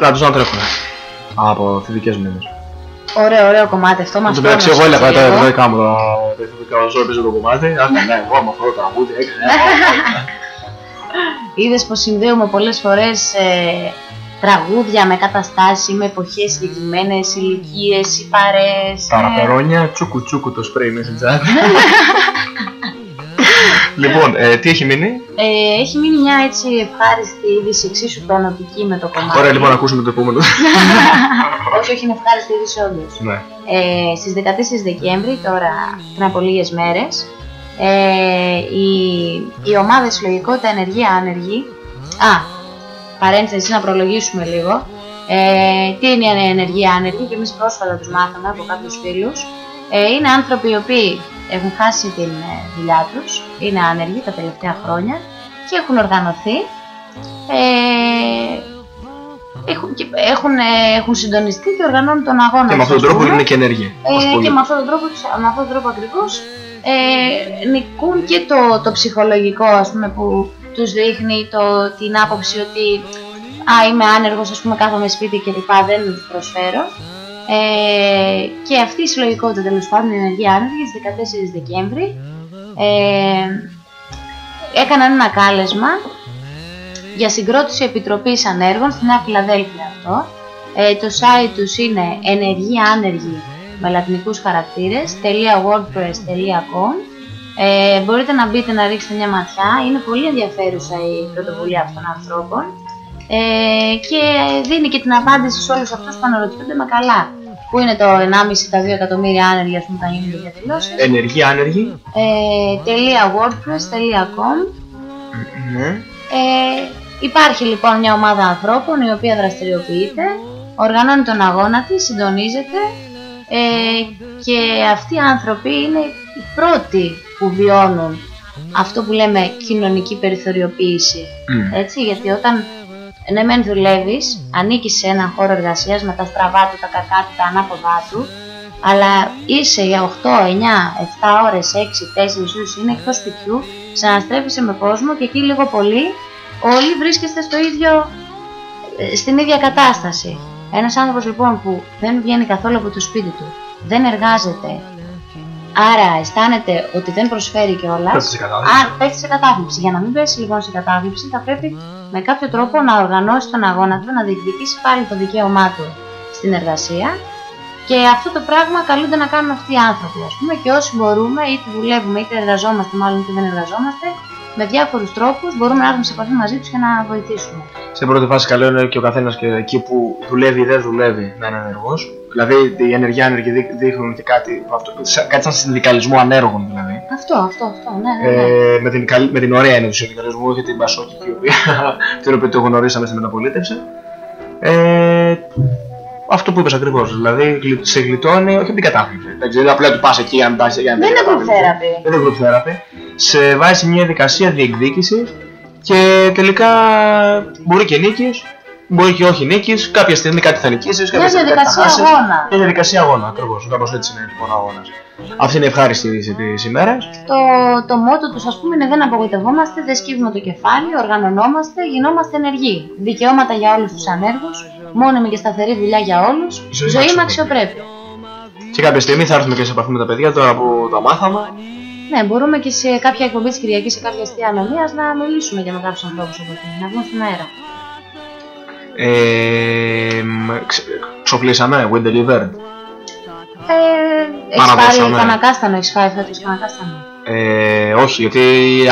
να τους να τρέχουν. Από θετικές μήνες. Ωραίο, ωραίο κομμάτι αυτό μας πάνε. Εντάξει, εγώ έλεγα τώρα εδώ έκαμε το θετικό πίσω το κομμάτι. Ας ναι, ναι, εγώ με αυτό το τραγούδι έκανε. Είδες πως συνδέουμε πολλές φορές ε, τραγούδια με καταστάσεις, με εποχές συγκεκριμένες, ηλικίες, ή παρέες. Τα ε. ραπερόνια, τσούκου τσούκου το σπρέι μέσα Λοιπόν, ε, τι έχει μείνει; ε, έχει μείνει μια έτσι ευχάριστη είδηση εξίσου τονωτική με το κομμάτι. Ωραία, λοιπόν, να ακούσουμε το επόμενο. όχι, όχι, είναι ευχάριστη είδηση όντως. Ναι. Ε, στις 14 Δεκέμβρη, τώρα πριν από λίγες μέρες, ε, η, η ομάδα Συλλογικότητα Ενεργεία Άνεργη, α, παρένθεση να προλογίσουμε λίγο, ε, τι είναι η ενεργεία άνεργη και εμείς πρόσφατα τους μάθαμε από κάποιους φίλους, ε, είναι άνθρωποι οι οποίοι έχουν χάσει την ε, δουλειά τους, είναι άνεργοι τα τελευταία χρόνια και έχουν οργανωθεί ε, έχουν, και- έχουν, ε, έχουν συντονιστεί και οργανώνουν τον αγώνα Και με τους, αυτόν τον ας τρόπο πούμε. είναι και ενέργεια. ως Ε, πολύ. και με αυτόν τον τρόπο, με αυτόν τον τρόπο ακριβώς ε, νικούν και το, το ψυχολογικό ας πούμε που τους δείχνει το, την άποψη ότι α, είμαι άνεργος, ας πούμε κάθομαι σπίτι και λοιπά, δεν προσφέρω. Ε, και αυτή η συλλογικότητα τέλος πάντων, η ενεργεία άνεργη, στις 14 Δεκέμβρη, ε, έκαναν ένα κάλεσμα για συγκρότηση επιτροπής ανέργων στη Νέα Φιλαδέλφια αυτό. Ε, το site τους είναι ενεργοί άνεργοι με λατινικούς χαρακτήρες .wordpress.com ε, Μπορείτε να μπείτε να ρίξετε μια ματιά, είναι πολύ ενδιαφέρουσα η πρωτοβουλία αυτών των ανθρώπων ε, και δίνει και την απάντηση σε όλους αυτούς που αναρωτιούνται με καλά που είναι το 1,5 τα 2 εκατομμύρια άνεργοι ας πούμε θα γίνονται διαδηλώσεις; Ενεργοί, άνεργοι. ε, .wordpress.com Ναι. ε, υπάρχει λοιπόν μια ομάδα ανθρώπων η οποία δραστηριοποιείται, οργανώνει τον αγώνα της, συντονίζεται ε, και αυτοί οι άνθρωποι είναι οι πρώτοι που βιώνουν αυτό που λέμε κοινωνική περιθωριοποίηση. Μμ. Έτσι, γιατί όταν ναι μεν δουλεύεις, ανήκεις σε έναν χώρο εργασίας με τα στραβά του, τα κακά του, τα ανάποδά του, αλλά είσαι για 8, 9, 7 ώρες, 6, 4 ώρες, είναι εκτός σπιτιού, ξαναστρέφεσαι με κόσμο και εκεί λίγο πολύ όλοι βρίσκεστε στο ίδιο, ε, στην ίδια κατάσταση. Ένας άνθρωπος λοιπόν που δεν βγαίνει καθόλου από το σπίτι του, δεν εργάζεται, άρα αισθάνεται ότι δεν προσφέρει κιόλας. Πέφτει σε κατάθλιψη. Α, πέφτει σε κατάθλιψη. Για να μην πέσει λοιπόν σε κατάθλιψη, θα πρέπει με κάποιο τρόπο να οργανώσει τον αγώνα του, να διεκδικήσει πάλι το δικαίωμά του στην εργασία. Και αυτό το πράγμα καλούνται να κάνουν αυτοί οι άνθρωποι, ας πούμε, και όσοι μπορούμε, είτε δουλεύουμε, είτε εργαζόμαστε, μάλλον είτε δεν εργαζόμαστε, με διάφορους τρόπους μπορούμε να έρθουμε σε επαφή μαζί τους και να βοηθήσουμε. Σε πρώτη φάση, καλό είναι και ο καθένας και εκεί που δουλεύει ή δεν δουλεύει να είναι ενεργός. Δηλαδή, οι ενεργοί άνεργοι δεί- δείχνουν και κάτι, αυτό, σαν- κάτι σαν συνδικαλισμό ανέργων δηλαδή. Αυτό, αυτό, αυτό, ναι, ναι. ναι. Ε, με, την, καλή- με την ωραία έννοια του συνδικαλισμού, όχι την Πασόκη, η οποία, την οποία το γνωρίσαμε στην μεταπολίτευση. Ε, αυτό που είπες ακριβώς, δηλαδή γλυ- σε γλιτώνει, όχι από την κατάθλιψη. Δεν ξέρω, απλά του πας εκεί αν πας για να Δεν είναι κατάθλιψη. group therapy. Δεν είναι group therapy. Σε βάζει σε μια διαδικασία διεκδίκησης και τελικά μπορεί και νίκης, μπορεί και όχι νίκης, κάποια στιγμή κάτι θα νικήσεις, κάποια Μια στιγμή κάτι θα διαδικασία χάσεις. αγώνα. Μια διαδικασία αγώνα, ακριβώς, κάπως έτσι είναι λοιπόν ο αγώνας. Αυτή είναι η ευχάριστη είδηση της ημέρας. Το, το μότο τους ας πούμε είναι δεν απογοητευόμαστε, δεν σκύβουμε το κεφάλι, οργανωνόμαστε, γινόμαστε ενεργοί. Δικαιώματα για όλους τους ανέργους, μόνιμη και σταθερή δουλειά για όλους, Ζωή ζωή, με με αξιοπρέπεια. Και κάποια στιγμή θα έρθουμε και σε επαφή με τα παιδιά τώρα που τα μάθαμε. Ναι, μπορούμε και σε κάποια εκπομπή της Κυριακής, σε κάποια αστεία ανομίας να μιλήσουμε για με κάποιους ανθρώπους από εκεί, να βγουν στον αέρα. Ε, μ, ξε- ξοφλήσαμε, we delivered. Ε, έχεις Παραδώσαμε. πάρει κανακάστανο, έχεις φάει φέτος κανακάστανο. Ε, όχι, γιατί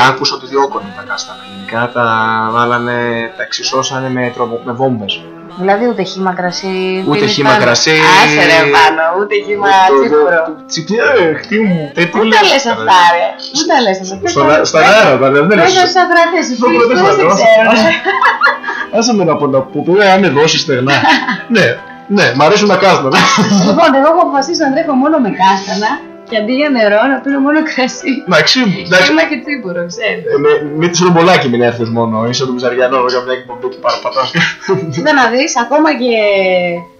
άκουσα ότι διώκονται τα κάστανα. Γενικά τα βάλανε, τα εξισώσανε με, τροπο, με βόμβες. Δηλαδή ούτε χύμα κρασί. Ούτε πίνεις χύμα πάνω. κρασί. Άσε ρε πάνω, ούτε χύμα τσίπουρο. Τσιπιέ, χτύ μου, τι τι Μην τα λες αυτά ρε; Μην τα λες αυτά. Στον αέρα- στον αέρα, τα δεν Δεν είναι. θα σου αγρατές, οι Στο φίλοι πρώτο σου δεν σε φανό. ξέρουν. Άσε με να πω να πω, πούμε, αν είναι δώσει στεγνά. Ναι, ναι, μ' αρέσουν τα κάστανα. Λοιπόν, εγώ έχω αποφασίσει να τρέχω μόνο με κάστανα και αντί για νερό να πίνω μόνο κρασί. Εντάξει, εντάξει. Χύμα και τσίπουρο, ξέρεις. Ε, με- Μην τη ρομπολάκι μην έρθεις μόνο, είσαι το Μιζαριανό για μια εκπομπή και παραπατάς. Κοίτα να δεις, ακόμα και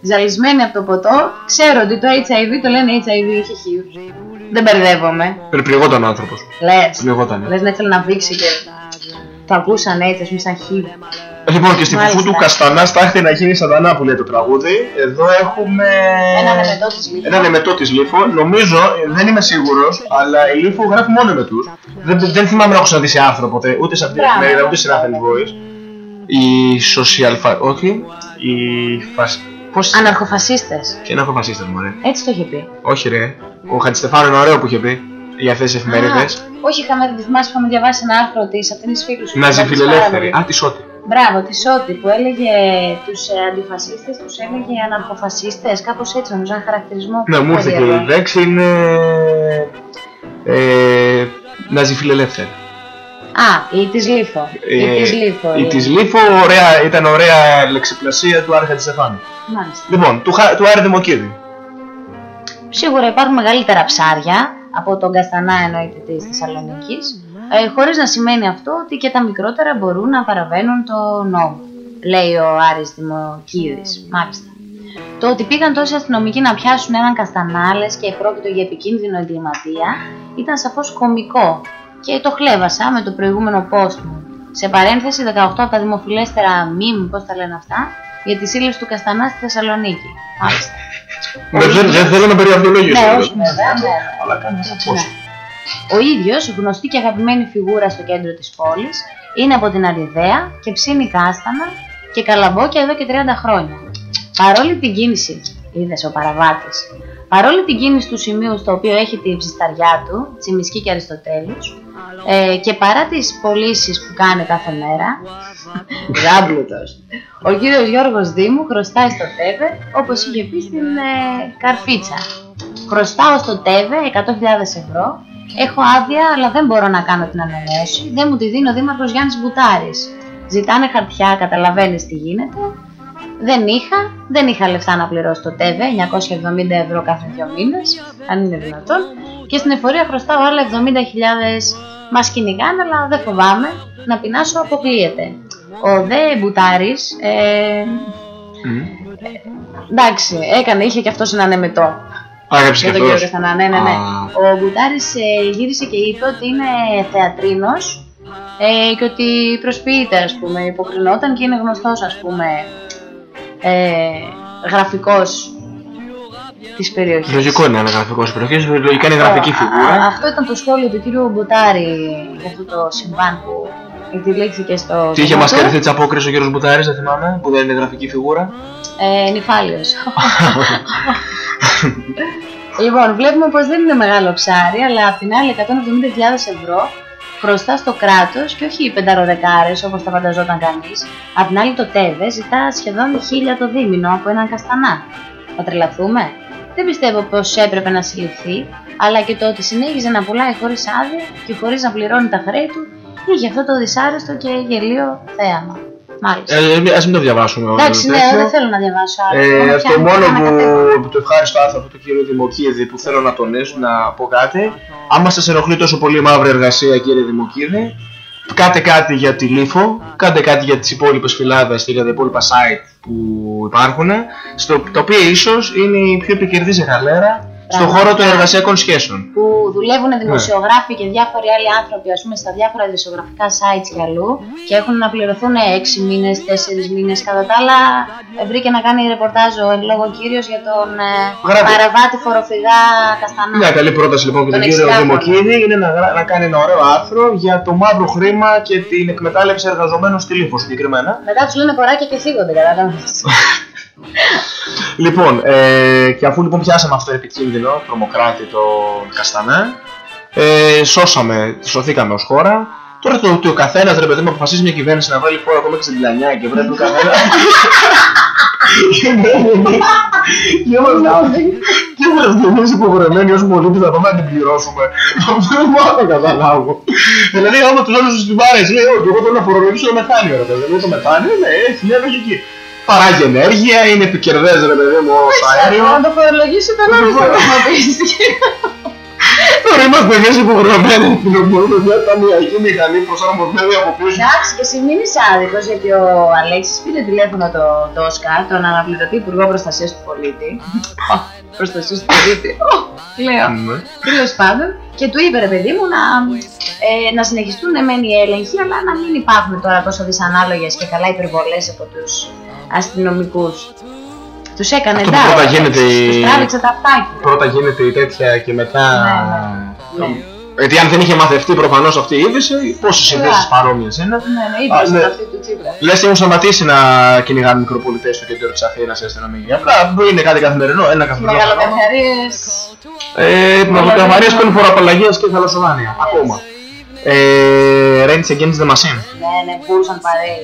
ζαλισμένη από το ποτό, ξέρω ότι το HIV το λένε HIV, όχι HIV. Δεν μπερδεύομαι. Περιπληγόταν ο άνθρωπος. Λες. Πληγόταν. Λες να ήθελε να βήξει και το ακούσαν έτσι, ας πούμε σαν HIV. Λοιπόν, και στη φουφού Μάλιστα. του Καστανά στάχτη να γίνει σαντανά που λέει το τραγούδι. Εδώ έχουμε. Ένα εμετό της Λίφο. Ένα εμετό της Λίφο. Νομίζω, ε, δεν είμαι σίγουρος, αλλά η Λίφο γράφει μόνο με τους. Δεν, δεν θυμάμαι να έχω ξαναδεί σε άρθρο ποτέ, ούτε σε αυτή την Μπράβο. εφημερίδα, ούτε στην Athens Voice. Η social. Fa... Όχι. Η. Φασ... Πώς... Αναρχοφασίστες. Και ένα φασίστα μου, ρε. Έτσι το είχε πει. Όχι, ρε. Ο Χατζηστεφάνο είναι ωραίο που είχε πει για αυτές τις εφημερίδες. Α, Όχι, είχαμε θυμάσαι που είχαμε διαβάσει ένα άρθρο της αυτήν τη φίλου σου. Να που ζει έγραψε πάρα φιλελεύθερη. πολύ. Α, της Σότη. Μπράβο, τη Σότη που έλεγε τους ε, αντιφασίστες, τους έλεγε αναρχοφασίστες, κάπως έτσι νομίζω, ένα χαρακτηρισμό. Ναι, μου ήρθε και περίεργο. η λέξη είναι. Ε, να ζει φιλελεύθερη. Α, η της Λίφο. Η Ε, της Λίφο. η της Λίφο ωραία, ήταν ωραία λεξιπλασία του Άρη Χατζηστεφάνου. Μάλιστα. Λοιπόν, του, Χα- του Άρη Δημοκίδη. Σίγουρα υπάρχουν μεγαλύτερα ψάρια από τον Καστανά εννοείται της Θεσσαλονίκης, ε, χωρίς να σημαίνει αυτό ότι και τα μικρότερα μπορούν να παραβαίνουν το νόμο. Λέει ο Άρης Δημοκίδης. Μάλιστα. Το ότι πήγαν τόσοι αστυνομικοί να πιάσουν έναν Καστανά, λες και πρόκειται για επικίνδυνο εγκληματία, ήταν σαφώς κωμικό και το χλέβασα με το προηγούμενο post μου. Σε παρένθεση, 18 από τα δημοφιλέστερα meme, πώς τα λένε αυτά, για τη σύλληψη του Καστανά στη Θεσσαλονίκη. Μάλιστα. Δεν, δεν, δεν θέλω να περιαυτολογήσω. Ναι, βέβαια. όχι βέβαια, ναι. Αλλά κάνω πώς. Ο ίδιος, γνωστή και αγαπημένη φιγούρα στο κέντρο της πόλης, είναι από την Αριδαία και ψήνει κάστανα και καλαμπόκια εδώ και 30 χρόνια. Παρόλη την κίνηση, είδες ο παραβάτης, παρόλη την κίνηση του σημείου στο οποίο έχει τη ψισταριά του, Τσιμισκή και Αριστοτέλους, ε, και παρά τις πωλήσεις που κάνει κάθε μέρα, γάμπλουτος, ο κύριος Γιώργος Δήμου χρωστάει στο ΤΕΒΕ, όπως είχε πει στην ε, Καρφίτσα. Χρωστάω στο ΤΕΒΕ 100.000 ευρώ, έχω άδεια αλλά δεν μπορώ να κάνω την ανανέωση, δεν μου τη δίνει ο Δήμαρχος Γιάννης Μπουτάρης. Ζητάνε χαρτιά, καταλαβαίνεις τι γίνεται. Δεν είχα, δεν είχα λεφτά να πληρώσω το ΤΕΒΕ, 970 ευρώ κάθε δύο μήνες, αν είναι δυνατόν. Και στην εφορία χρωστάω άλλα 70.000 μας κυνηγάνε, αλλά δεν φοβάμαι, να πεινάσω αποκλείεται. Ο δε Μπουτάρης, ε, εντάξει, έκανε, είχε και αυτός έναν εμετό. Άγραψε Για και τον κύριο αυτός. Καστανά, ναι, ναι, ναι. Α. Ο Μπουτάρης ε, γύρισε και είπε ότι είναι θεατρίνος ε, και ότι προσποιείται, ας πούμε, υποκρινόταν και είναι γνωστός, ας πούμε, ε, γραφικός της περιοχής. Λογικό είναι ένα γραφικός της περιοχής, λογικά είναι γραφική Α, φιγούρα. Αυτό ήταν το σχόλιο του κύριου Μπουτάρη για αυτό το συμβάν που εκδηλήχθηκε στο... Τι είχε κόμμα μα του. καρθεί της απόκρισης ο κύριος Μπουτάρη, δεν θυμάμαι, που δεν είναι γραφική φιγούρα. Ε, νυφάλιος. λοιπόν, βλέπουμε πως δεν είναι μεγάλο ψάρι, αλλά απ' την άλλη 170.000 ευρώ χρωστά στο κράτος και όχι πενταροδεκάρες όπως θα φανταζόταν κανείς. Απ' την άλλη το ΤΕΒΕ ζητά σχεδόν χίλια το δίμηνο από έναν καστανά. Θα τρελαθούμε; Δεν πιστεύω πως έπρεπε να συλληφθεί, αλλά και το ότι συνέχιζε να πουλάει χωρίς άδεια και χωρίς να πληρώνει τα χρέη του, είχε αυτό το δυσάρεστο και γελίο θέαμα. Μάλιστα. Ε, Α μην το διαβάσουμε όλο Εντάξει, το ναι, τέτοιο. δεν θέλω να διαβάσω άλλο. Ε, Μόνο αυτό πιάνει μόνο ένα κατέβημα. που το ευχάριστο άνθρωπο του κύριου Δημοκίδη που θέλω να τονίσω, να πω κάτι. Άμα σας ενοχλεί τόσο πολύ η μαύρη εργασία, κύριε Δημοκίδη, κάντε κάτι για τη Λίφο, κάντε κάτι για τις υπόλοιπες φυλάδες και για τα υπόλοιπα site που υπάρχουν, στο, τα οποία ίσως είναι η πιο επικερδής γαλέρα στον χώρο των εργασιακών σχέσεων. που δουλεύουν δημοσιογράφοι και διάφοροι άλλοι άνθρωποι ας πούμε, στα διάφορα δημοσιογραφικά sites για αλλού και έχουν να πληρωθούν 6 μήνες, 4 μήνες. Κατά τα άλλα, ε, βρήκε να κάνει ρεπορτάζ ο εν λόγω κύριος για τον ε, Γράφει. παραβάτη φοροφυγά Καστανά. Μια καλή πρόταση λοιπόν για τον Τον κύριο εξτράπολο. Δημοκίδη είναι να, γρα- να κάνει ένα ωραίο άρθρο για το μαύρο χρήμα και την εκμετάλλευση εργαζομένων στη Λίφο συγκεκριμένα. Μετά τους λένε κοράκια και φύγονται, κατάλαβες. Λοιπόν, ε, και αφού λοιπόν πιάσαμε αυτό το επικίνδυνο τρομοκράτη τον Καστανά, ε, σώσαμε, σωθήκαμε ως χώρα. Τώρα το ότι ο καθένας ρε παιδί μου αποφασίζει μια κυβέρνηση να βάλει φόρο ακόμα και στην πλανιά και βρέπει ο καθένα. Και είμαστε και είμαστε εμείς υποχρεωμένοι ως πολίτες να πάμε να την πληρώσουμε. Αυτό δεν μπορώ να το καταλάβω. Δηλαδή, άμα τους άλλους στην πάρες, λέει, όχι, εγώ θέλω να φορολογήσω το μεθάνιο, ρε παιδί μου. Το μεθάνιο, ναι, έχει μια λογική. Παράγει ενέργεια, είναι επικερδές, ρε παιδί μου, το αέριο. Να το φορολογήσει τον άλλο θα χρησιμοποιήσει. Τώρα είμαστε εμείς υποχρεωμένοι να μπορούμε μια ταμιακή μηχανή προσαρμοσμένη από πίσω. Εντάξει, και εσύ μην είσαι άδικος γιατί ο Αλέξης πήρε τηλέφωνο το Τόσκα, τον αναπληρωτή Υπουργό Προστασίας του Πολίτη. Προστασίας του Πολίτη. Λέω. Ναι. Τέλος πάντων, και του είπε ρε παιδί μου να ε, να συνεχιστούν μεν οι έλεγχοι, αλλά να μην υπάρχουν τώρα τόσο δυσανάλογες και καλά υπερβολές από τους αστυνομικούς. Τους έκανε Αυτό που εντάξει, πρώτα γίνεται η- τους τράβηξε τα αυτάκια. Πρώτα γίνεται η τέτοια και μετά. Ναι, ναι. Γιατί αν δεν είχε μαθευτεί προφανώς αυτή η είδηση, πόσες Καλά. ειδήσεις παρόμοιες είναι. Ναι, ναι, Α, είδες ναι. αυτή του Τσίπρα. Λες έχουν σταματήσει να κυνηγάνε μικροπολιτές στο κέντρο της Αθήνας οι αστυνομικοί. Απλά είναι κάτι καθημερινό, ένα καθημερινό. φαινόμενο. Μεγαλοκαμιαρίες. Ε, Μεγαλοκαμαρίε παίρνουν φοροαπαλλαγές και θαλασσοδάνεια. Ακόμα. Ε, Rage Against the Machine. Ναι, ναι, μπορούσαν παρέει.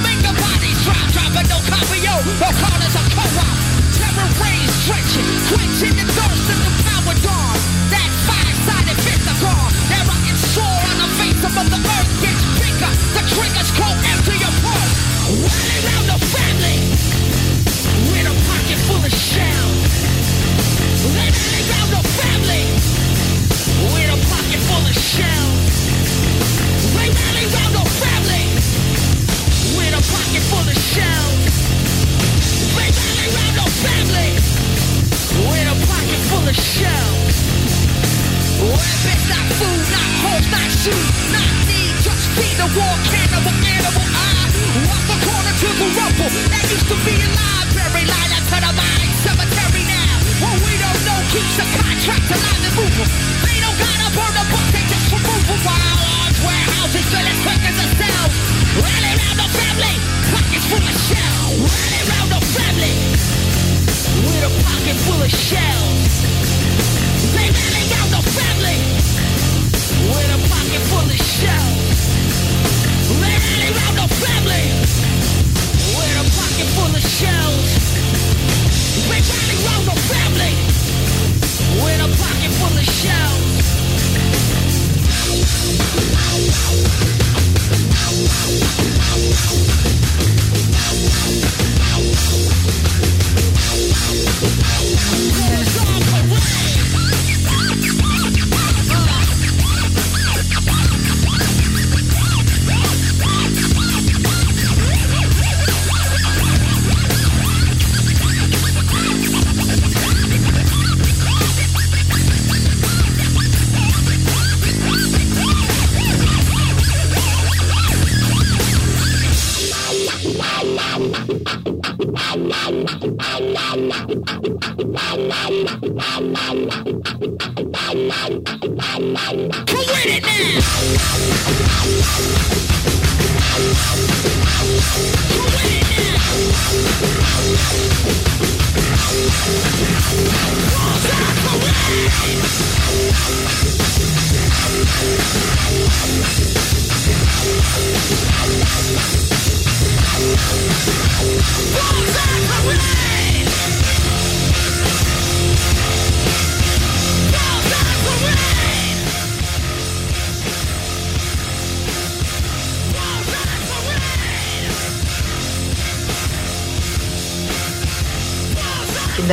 no copio. No corners of co-op. Terror rays drenching, quenching the thirst of the power dawn. That five-sided soar on the face of the earth gets bigger. The triggers your pulse. Running around the family with a pocket full of shells. Rally round the family with a pocket full of shells. Rally round the family with a pocket full of shells. Round the family a pocket full of shells. Not food, not not shoes, not need, just the war cannibal animal. I walk the corner to the. That used to be a library, to the cemetery now. What we don't know keeps the contract alive and moving. They don't gotta burn the book, they just remove. While large warehouses fill as quick as a cell. Rally round the family, pockets full of shells. Rally round the family with a pocket full of shells. They rally round the family with a pocket full of shells. They rally round the family with a pocket full of shells. They rally round the family with a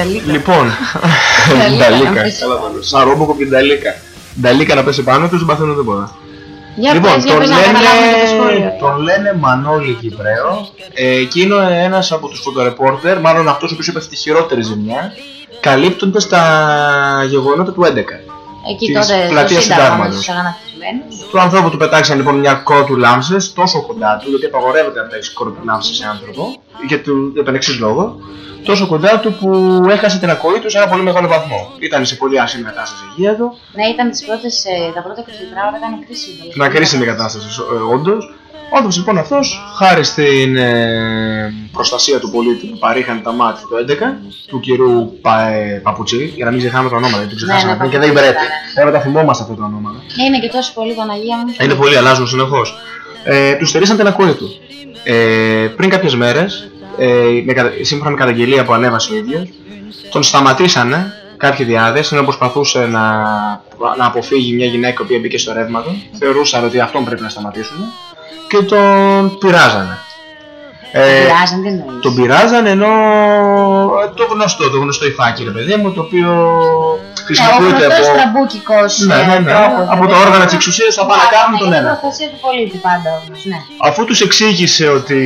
Κινταλίκα. Λοιπόν, Νταλίκα, Νταλίκα. να πες. Καλά το λέω. Σαν ρόμποκο και Νταλίκα. Νταλίκα να πέσει πάνω τους, δεν παθαίνουν τίποτα. Για λοιπόν, πες, για τον πες να λένε, καταλάβουμε και το σχόλιο. τον λένε Μανώλη Κυπρέο ε, και είναι ένας από τους φωτορεπόρτερ, μάλλον αυτός ο οποίος έπαθε τη χειρότερη ζημιά, καλύπτοντας τα γεγονότα του 11. Εκεί της τότε στο πλατείας Σύνταγμα με Συντάγματος. τους αγανακτισμένους. Του ανθρώπου του πετάξαν λοιπόν μια κότου λάμψες τόσο κοντά του, γιατί απαγορεύεται να πετάξει κότου λάμψες σε άνθρωπο, για, του, για τον εξής λόγο, τόσο κοντά του που έχασε την ακοή του σε ένα πολύ μεγάλο βαθμό. Ήταν σε πολύ άσχημη κατάσταση η υγεία του, Ναι, ήταν τις πρώτες, ε, τα πρώτα 24 ώρα ήταν κρίσιμη. μια κρίσιμη κατάσταση, ε, όντως. Ο άνθρωπος λοιπόν αυτός, χάρη στην ε, προστασία του πολίτη που παρήχαν τα μάτια το 11, του κυρίου Πα, ε, Παπουτσί, για να μην ξεχνάμε τα ονόματα, γιατί το ξεχάσαμε ναι, πριν και δεν Παπουτσί πρέπει. ήταν. Πρέπει να τα θυμόμαστε αυτά τα ονόματα. Είναι και τόσο πολύ Παναγία μου. Είναι πολύ, αλλάζουν συνεχώς. Ε, τους στερήσαν την ακοή του. Ε, πριν κάποιες μέρες, ε, με, κατα- σύμφωνα με καταγγελία που ανέβασε ο ίδιος, τον σταματήσανε κάποιοι διάδες ενώ προσπαθούσε να, να αποφύγει μια γυναίκα που μπήκε στο ρεύμα του. Θεωρούσαν ότι αυτόν πρέπει να σταματήσουν και τον πειράζανε. Ε, Πειράζαν, τι εννοείς; τον πειράζαν ενώ ε, το γνωστό, το γνωστό υφάκι ρε παιδί μου, το οποίο Ναι, ο χρησιμοποιείται γνωστός από, τραμπούκικος ναι, ναι, ε, ναι, τρόπος, από δηλαδή. τα όργανα της εξουσίας θα πάνε να κάνουν τον Είναι ένα. η προστασία του πολίτη πάντα όμως, ναι. Αφού τους εξήγησε ότι.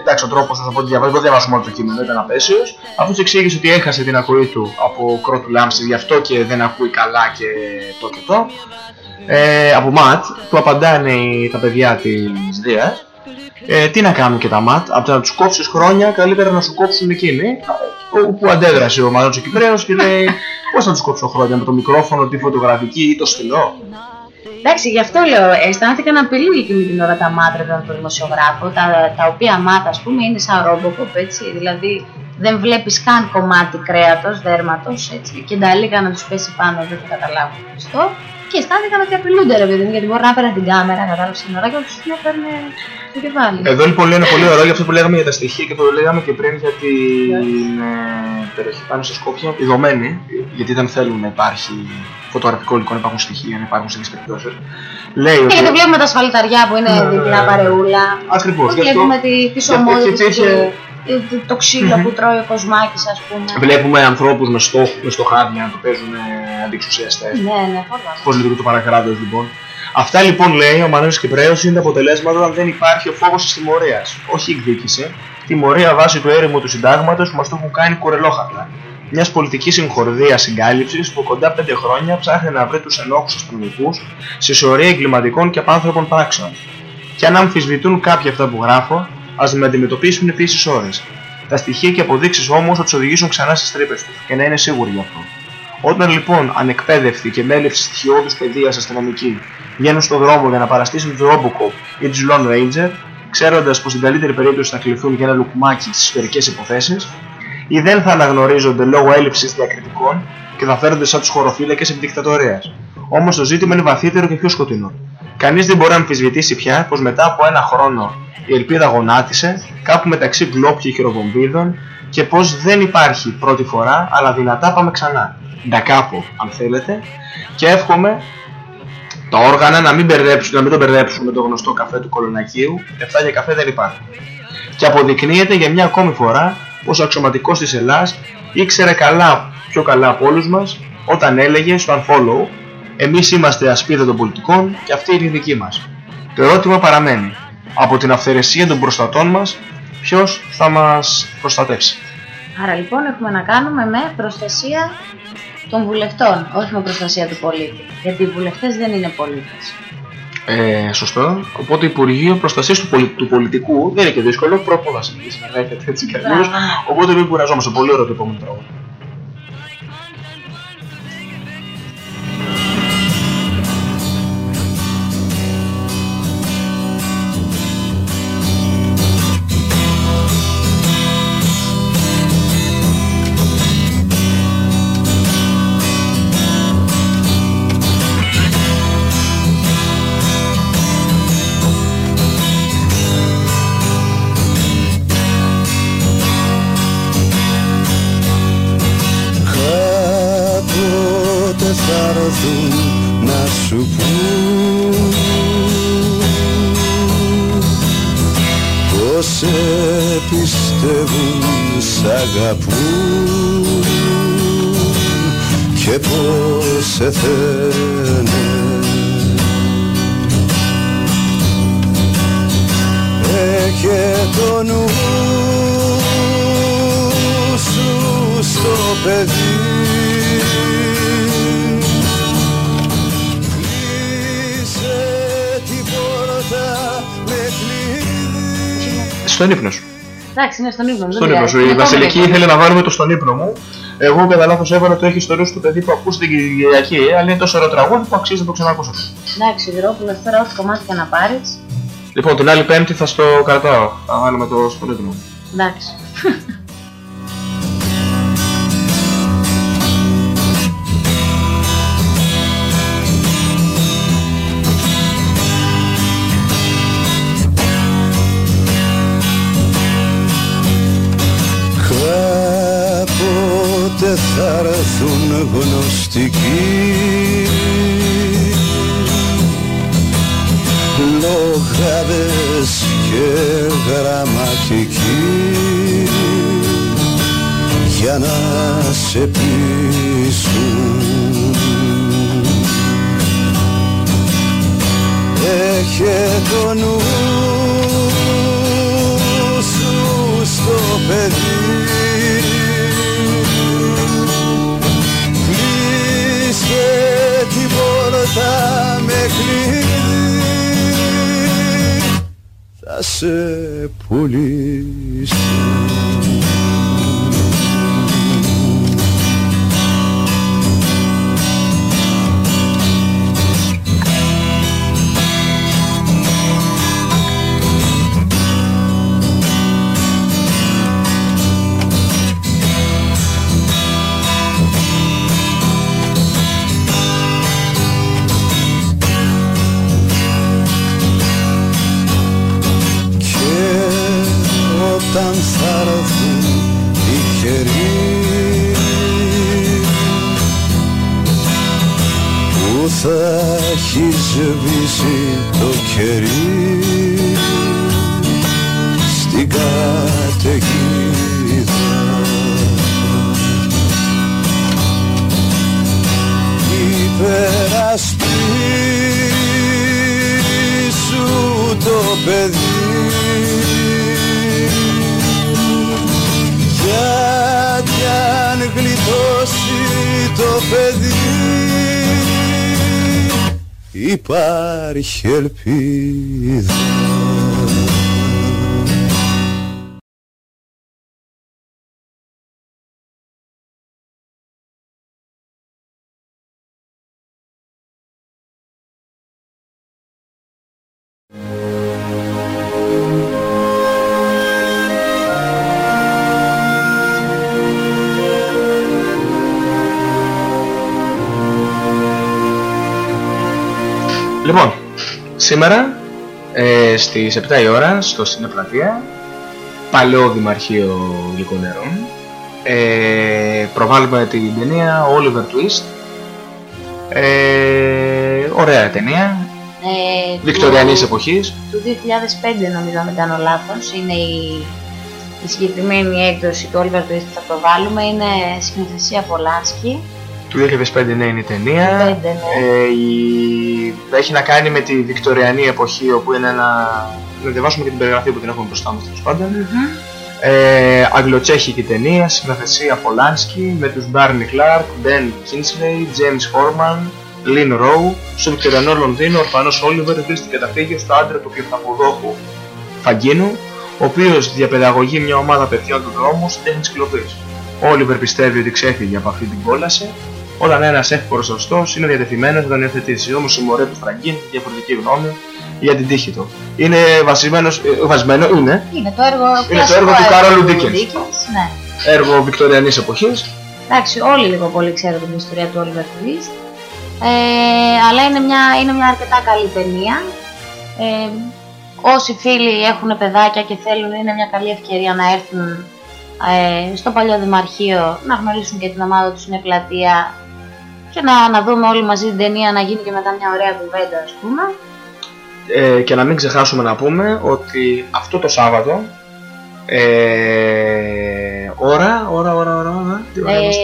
Εντάξει, ο τρόπος από ό,τι διαβάζω, δεν διαβάζουμε όλο το κείμενο, ήταν απαίσιος. Αφού τους εξήγησε ότι έχασε την ακοή του από κρότου λάμψης, γι' αυτό και δεν ακούει καλά και το και το. Ε, από ΜΑΤ, του απαντάνε οι- τα παιδιά της Δίας. Ε, τι να κάνουν και τα ΜΑΤ, από το να τους κόψεις χρόνια, καλύτερα να σου κόψουν εκείνοι. Όπου που αντέδρασε ο Μανώλης Κυπρέος και λέει: Πώς να τους κόψω χρόνια, με το μικρόφωνο, τη φωτογραφική ή το στυλό; Εντάξει, γι' αυτό λέω, αισθάνθηκαν απειλή εκείνη την ώρα τα μάτρα από τον δημοσιογράφο, τα, τα οποία μάτια, ας πούμε, είναι σαν ρόμποκοπ, έτσι. Δηλαδή δεν βλέπεις καν κομμάτι κρέατος, δέρματος, έτσι. Και τα λίγα να τους πέσει πάνω, δεν θα καταλάβουν αυτό. Και αισθάνθηκαν ότι απειλούνται, ρε παιδί μου, γιατί μπορεί να πέρα την κάμερα, κατάλαβες την ώρα και να τους την έπαιρνε στο κεφάλι. Εδώ λοιπόν είναι πολύ ωραίο για αυτό που λέγαμε για τα στοιχεία και το λέγαμε και πριν για την ε, περιοχή πάνω στα Σκόπια, ειδωμένη, γιατί δεν θέλουν να υπάρχει φωτογραφικό υλικό, να υπάρχουν στοιχεία, να υπάρχουν σε τέτοιε περιπτώσεις. Λέει Και ότι. γιατί βλέπουμε τα ασφαλταριά που είναι Ναι, ναι, διπλά ναι. παρεούλα. Ακριβώς, Που γι' αυτό- Βλέπουμε τη, τη γι' αυτό σωμόδη, και υπήρχε- το, το, το ξύλο που τρώει ο Κοσμάκης, ας πούμε. Βλέπουμε ανθρώπους με, στόχ, με στοχάδια να το παίζουν ε, αντιξουσιαστέ. Ναι, ναι, φοβάμαι. Πώς λειτουργεί το παρακράτος λοιπόν. Αυτά λοιπόν λέει ο Μανώλης Κυπρέος είναι τα αποτελέσματα όταν δεν υπάρχει ο φόβος της τιμωρίας. Όχι εκδίκηση. Τιμωρία βάσει του έρημου του συντάγματος που μας το έχουν κάνει κουρελόχαρτα. Μιας πολιτικής συγχορδίας συγκάλυψης που κοντά πέντε χρόνια ψάχνει να βρει τους ενόχου αστυνομικούς σε σωρία εγκληματικών και απάνθρωπων πράξεων. Και αν αμφισβητούν κάποια αυτά που γράφω, ας με αντιμετωπίσουν επίσης ώρες. Τα στοιχεία και αποδείξεις όμως θα τους οδηγήσουν ξανά στις τρύπες τους και να είναι σίγουροι γι' αυτό. Όταν λοιπόν ανεκπαίδευτοι και με έλλειψη στοιχειώδους παιδείας αστυνομικοί βγαίνουν στον δρόμο για να παραστήσουν του Robocop ή τους Lone Ranger, ξέροντας πως στην καλύτερη περίπτωση θα κληθούν για ένα λουκμάκι στις ιστορικέ υποθέσεις, ή δεν θα αναγνωρίζονται λόγω έλλειψης διακριτικών και θα φέρονται σαν τους χωροφύλακες επί δικτατορίας. Όμως το ζήτημα είναι βαθύτερο και πιο σκοτεινό. Κανείς δεν μπορεί να αμφισβητήσει πια πως μετά από ένα χρόνο η ελπίδα γονάτισε κάπου μεταξύ γκλόπ και χειροβομβίδων και πως δεν υπάρχει πρώτη φορά, αλλά δυνατά πάμε ξανά. Ντακάπο, αν θέλετε, και εύχομαι τα όργανα να μην, μπερδέψουν, να μην το μπερδέψουν με το γνωστό καφέ του κολονακίου, λεφτά για καφέ δεν υπάρχουν. Και αποδεικνύεται για μια ακόμη φορά πως ο αξιωματικός της Ελλάς ήξερε καλά, πιο καλά από όλους μας, όταν έλεγε στο unfollow «Εμείς είμαστε ασπίδα των πολιτικών και αυτή είναι η δική μας». Το ερώτημα παραμένει, από την αυθαιρεσία των προστατών μας, ποιος θα μας προστατεύσει; Άρα λοιπόν έχουμε να κάνουμε με προστασία των βουλευτών, όχι με προστασία του πολίτη. Γιατί οι βουλευτές δεν είναι πολίτες. Ε, σωστό. Οπότε Υπουργείο Προστασίας του, πολι... του Πολιτικού δεν είναι και δύσκολο. Πρόποδα να έρχεται έτσι κι αλλιώς. Μπράβο, ναι. Οπότε μην κουραζόμαστε. Πολύ ωραίο το επόμενο τραγούδι. Στον ύπνο σου. Εντάξει, είναι στον ύπνο μου. δεν Στον ύπνο πειράζει. σου. Η Είναι Βασιλική ακόμα ήθελε να βάλουμε το στον ύπνο μου. Εγώ κατά λάθος έβαλα το έχει στο νου του παιδί που ακούσει την Κυριακή. Αλλά είναι τόσο ωραίο τραγούδι που αξίζει να το ξανακούσω. Εντάξει, Σιδηρόπουλος, τώρα ό,τι κομμάτι και να πάρεις, Λοιπόν, την άλλη Πέμπτη θα στο κρατάω. Θα βάλουμε το σπονίτι μου. Εντάξει. Θα έρθουν γνωστικοί. Λογάδες και γραμματικοί για να σε πείσουν. Έχε το νου σου στο παιδί πόρτα με κλειδί Θα σε πουλήσω θα έχει σβήσει το κερί. Στην καταιγίδα. Υπερασπίσου το παιδί. Γιατί αν γλιτώσει το παιδί υπάρχει ελπίδα Λοιπόν, σήμερα ε, στις 7 η ώρα στο Συνεπλατεία, παλαιό Δημαρχείο Λυκονερών, ε, προβάλλουμε την ταινία Oliver Twist. Ε, ωραία ταινία, Ε, βικτωριανής του- εποχής. Του 2005 νομίζω αν δεν κάνω λάθος είναι η, η συγκεκριμένη έκδοση του Oliver Twist που θα προβάλλουμε είναι σκηνοθεσία Πολάνσκι Του 2005 ναι, είναι η ταινία. Πέντε, ναι. Ε, η- Έχει να κάνει με τη βικτωριανή εποχή, όπου είναι ένα... Να διαβάσουμε και την περιγραφή που την έχουμε μπροστά μας τέλος πάντων. Ε, αγγλοτσέχικη ταινία, σκηνοθεσία Πολάνσκι με τους Barney Clark, Ben Kingsley, James Horman, Lynn Rowe. Στο βικτωριανό Λονδίνο, ο ορφανός Όλιβερ βρίσκεται καταφύγιο στο άντρα του κλειφταποδόχου Φαγκίνου, ο οποίος διαπαιδαγωγεί μια ομάδα παιδιών του δρόμου στην τέχνη της κλοπής. Ο Όλιβερ πιστεύει ότι ξέφυγε από αυτή την κόλαση, όταν ένας εύπορος σωστός είναι διατεθειμένος να τον υιοθετήσει. Όμως η μορέ του Φραγκίν έχει διαφορετική γνώμη για την τύχη του. Είναι βασισμένος, ε, βασισμένο, είναι Είναι το έργο, το κλασικό έργο του Κάρολου του Dickens. Dickens, Ναι. έργο βικτωριανής εποχής. Εντάξει, όλοι λίγο πολύ ξέρουν την ιστορία του Oliver Twist. Ε, αλλά είναι μια, είναι μια αρκετά καλή ταινία. Ε, όσοι φίλοι έχουν παιδάκια και θέλουν, είναι μια καλή ευκαιρία να έρθουν ε, στο παλιό Δημαρχείο, να γνωρίσουν και την ομάδα τους στην πλατεία και να, να δούμε όλοι μαζί την ταινία, να γίνει και μετά μια ωραία κουβέντα, ας πούμε. Ε, και να μην ξεχάσουμε να πούμε ότι αυτό το Σάββατο ε, ώρα, ώρα, ώρα, ώρα, ώρα, τι ώρα είμαστε;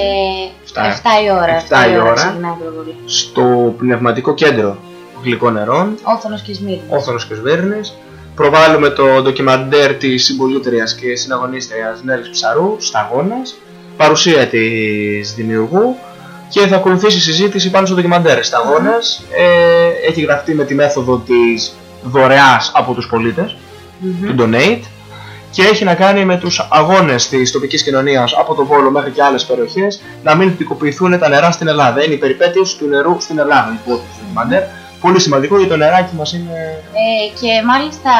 Ε, 7 η ώρα. 7 η ώρα. ξεκινάει η προβολή. στο πνευματικό κέντρο γλυκών νερών, Όθωνος και Σμύρνης. Όθωνος και Σβέρνης. Προβάλλουμε το ντοκιμαντέρ της συμπολίτεριας και συναγωνίστριας Νέλης Ψαρού, Σταγόνας, παρουσία της δημιουργού και θα ακολουθήσει συζήτηση πάνω στο ντοκιμαντέρ Σταγόνας. Ε, έχει γραφτεί με τη μέθοδο της δωρεάς από τους πολίτες, του donate και έχει να κάνει με τους αγώνες της τοπικής κοινωνίας από τον Βόλο μέχρι και άλλες περιοχές να μην ποικοποιηθούν τα νερά στην Ελλάδα. Είναι οι περιπέτειες του νερού στην Ελλάδα, υπόθεση του ντοκιμαντέρ, που Πολύ σημαντικό γιατί το νεράκι μας είναι... Ε, και μάλιστα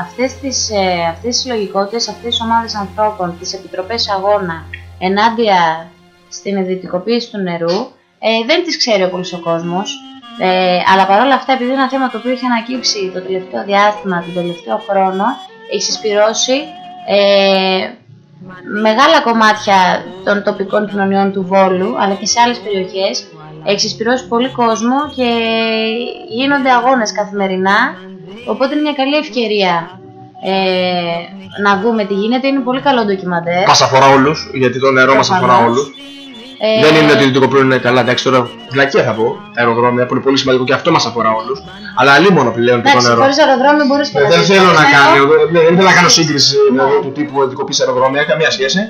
αυτές τις, ε, αυτές τις συλλογικότητες, αυτές τις ομάδες ανθρώπων, τις επιτροπές αγώνα ενάντια στην ιδιωτικοποίηση του νερού, ε, δεν τις ξέρει ο πολλής ο κόσμος. Ε, αλλά παρόλα αυτά, επειδή είναι ένα θέμα το οποίο έχει ανακύψει το τελευταίο διάστημα, τον τελευταίο χρόνο, έχει συσπηρώσει ε, μεγάλα κομμάτια των τοπικών κοινωνιών του Βόλου, αλλά και σε άλλες περιοχές. Έχει συσπηρώσει πολύ κόσμο και γίνονται αγώνες καθημερινά, οπότε είναι μια καλή ευκαιρία ε, να δούμε τι γίνεται. Είναι πολύ καλό ντοκιμαντέρ. Μας αφορά όλους, γιατί το νερό μας αφορά Προφανώς. όλους. Ε, Δεν είναι ότι το ιδιωτικοποιούν είναι καλά, εντάξει τώρα βλακία θα πω, τα αεροδρόμια που είναι πολύ σημαντικό και αυτό μας αφορά όλους. Αλλά αλλήμον πλέον και το Εντάξει, νερό. χωρίς αεροδρόμιο μπορείς και Ε, να Δεν δεις θέλω το να νερό. κάνω, δεν δεν θέλω να κάνω σύγκριση δηλαδή, του τύπου ιδιωτικοποίηση αεροδρόμια, καμία σχέση.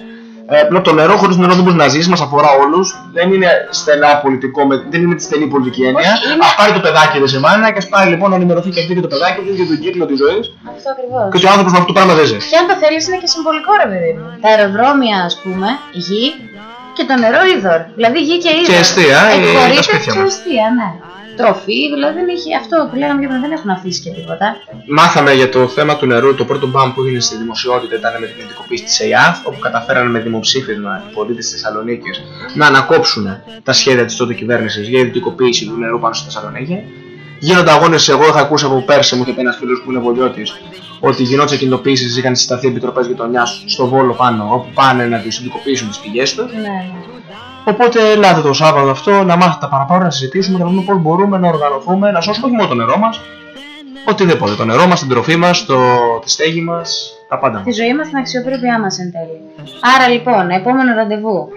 Ε, απλά το νερό χωρίς νερό δεν μπορείς να ζήσει, μας αφορά όλους. Δεν είναι στενά πολιτικό, με, δεν είναι με τη στενή πολιτική έννοια. Όχι, είναι- Α πάρει το παιδάκι δε σε μάνα και ας πάει λοιπόν να ενημερωθεί και αυτή και το παιδάκι του για τον κύκλο της ζωής. Αυτό ακριβώς. Και ότι ο άνθρωπος με αυτό το πράγμα δεν ζει. Και αν το θέλεις είναι και συμβολικό ρε παιδί μου. Τα αεροδρόμια ας πούμε, γη και το νερό είδωρ. Δηλαδή γη και είδωρ. Και εστία, ε, Εκχωρείται τα σπίτια και μας. εστία, ναι. Τροφή, δηλαδή δεν έχει αυτό που λέγαμε και πριν, δεν έχουν αφήσει και τίποτα. Μάθαμε για το θέμα του νερού. Το πρώτο μπαμ που έγινε στη δημοσιότητα ήταν με την ιδιωτικοποίηση της ΕΙΑΘ, όπου καταφέρανε με δημοψήφισμα οι πολίτες της Θεσσαλονίκης να ανακόψουν τα σχέδια της τότε κυβέρνησης για ιδιωτικοποίηση του νερού πάνω στη Θεσσαλονίκη. Γίνονται αγώνες, εγώ είχα ακούσει από πέρσι, μου είχε πει ένας φίλος που είναι βολιώτης, ότι γινόταν κινητοποίησεις, είχαν συσταθεί επιτροπές γειτονιάς στο Βόλο πάνω, όπου πάνε να τους ιδιωτικοποιήσουν τις πηγές τους. Ναι, ναι. Οπότε ελάτε το Σάββατο αυτό να μάθετε τα παραπάνω, να συζητήσουμε και να δούμε πώς μπορούμε να οργανωθούμε, να σώσουμε όχι μόνο το νερό μας, οτιδήποτε. Το νερό μας, την τροφή μας, τη στέγη μας, τα πάντα. Τη ζωή μας, την αξιοπρέπειά μας εν τέλει. Άρα λοιπόν, επόμενο ραντεβού.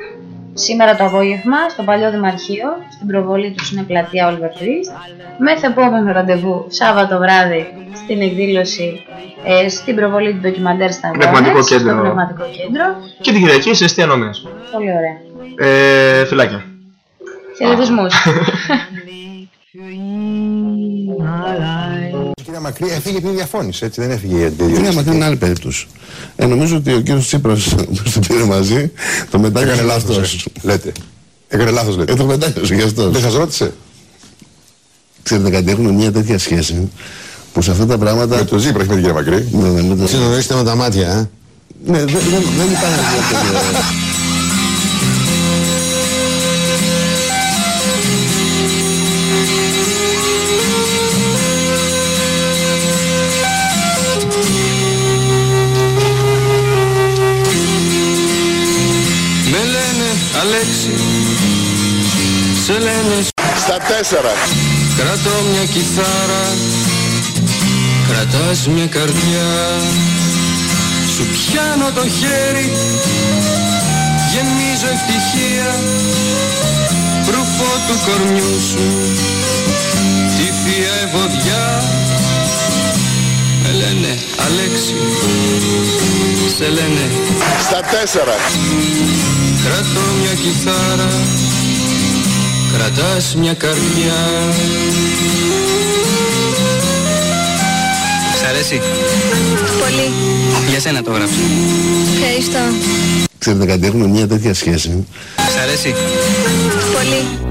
Σήμερα το απόγευμα στο παλιό Δημαρχείο, στην προβολή του είναι πλατεία Oliver Twist. Μεθεπόμενο ραντεβού, Σάββατο βράδυ, στην εκδήλωση, ε, στην προβολή του ντοκιμαντέρ στα Πνευματικό Αγώνες, κέντρο. Στο πνευματικό κέντρο. Και την Κυριακή σε αιστεία νομία. Πολύ ωραία. Ε, φυλάκια. Χαιρετισμούς. Η κυρία Μακρύ έφυγε επειδή διαφώνησε, έτσι δεν έφυγε γιατί. Η κυρία Μακρύ είναι άλλη περίπτωση. Ε, νομίζω ότι ο κύριος Τσίπρας που το πήρε μαζί το μετά έκανε λάθος. Λέτε. Έκανε λάθος, λέτε. Ε, το μετάκανε γι' αυτό. Δεν σας ρώτησε. Ξέρετε κάτι, έχουμε μια τέτοια σχέση που σε αυτά τα πράγματα. Με το Τσίπρα, όχι με την κυρία Μακρύ. Ναι, ναι, με το... Συνοδεύεστε με τα μάτια, ε; Ναι, δεν, δεν, δεν υπάρχει Σε λένε Στα τέσσερα. Κρατώ μια κιθάρα Κρατάς μια καρδιά. Σου πιάνω το χέρι Γεμίζω ευτυχία. Ρουφό του κορμιού σου Τη θεία ευωδιά Με λένε Αλέξη Σε λένε. Στα τέσσερα. Κρατώ μια κιθάρα Κρατάς μια καρδιά Σ' αρέσει; Πολύ. Για σένα το γράψα. Ευχαριστώ. Ξέρετε κάτι, έχουμε μια τέτοια σχέση Σ' αρέσει; Πολύ.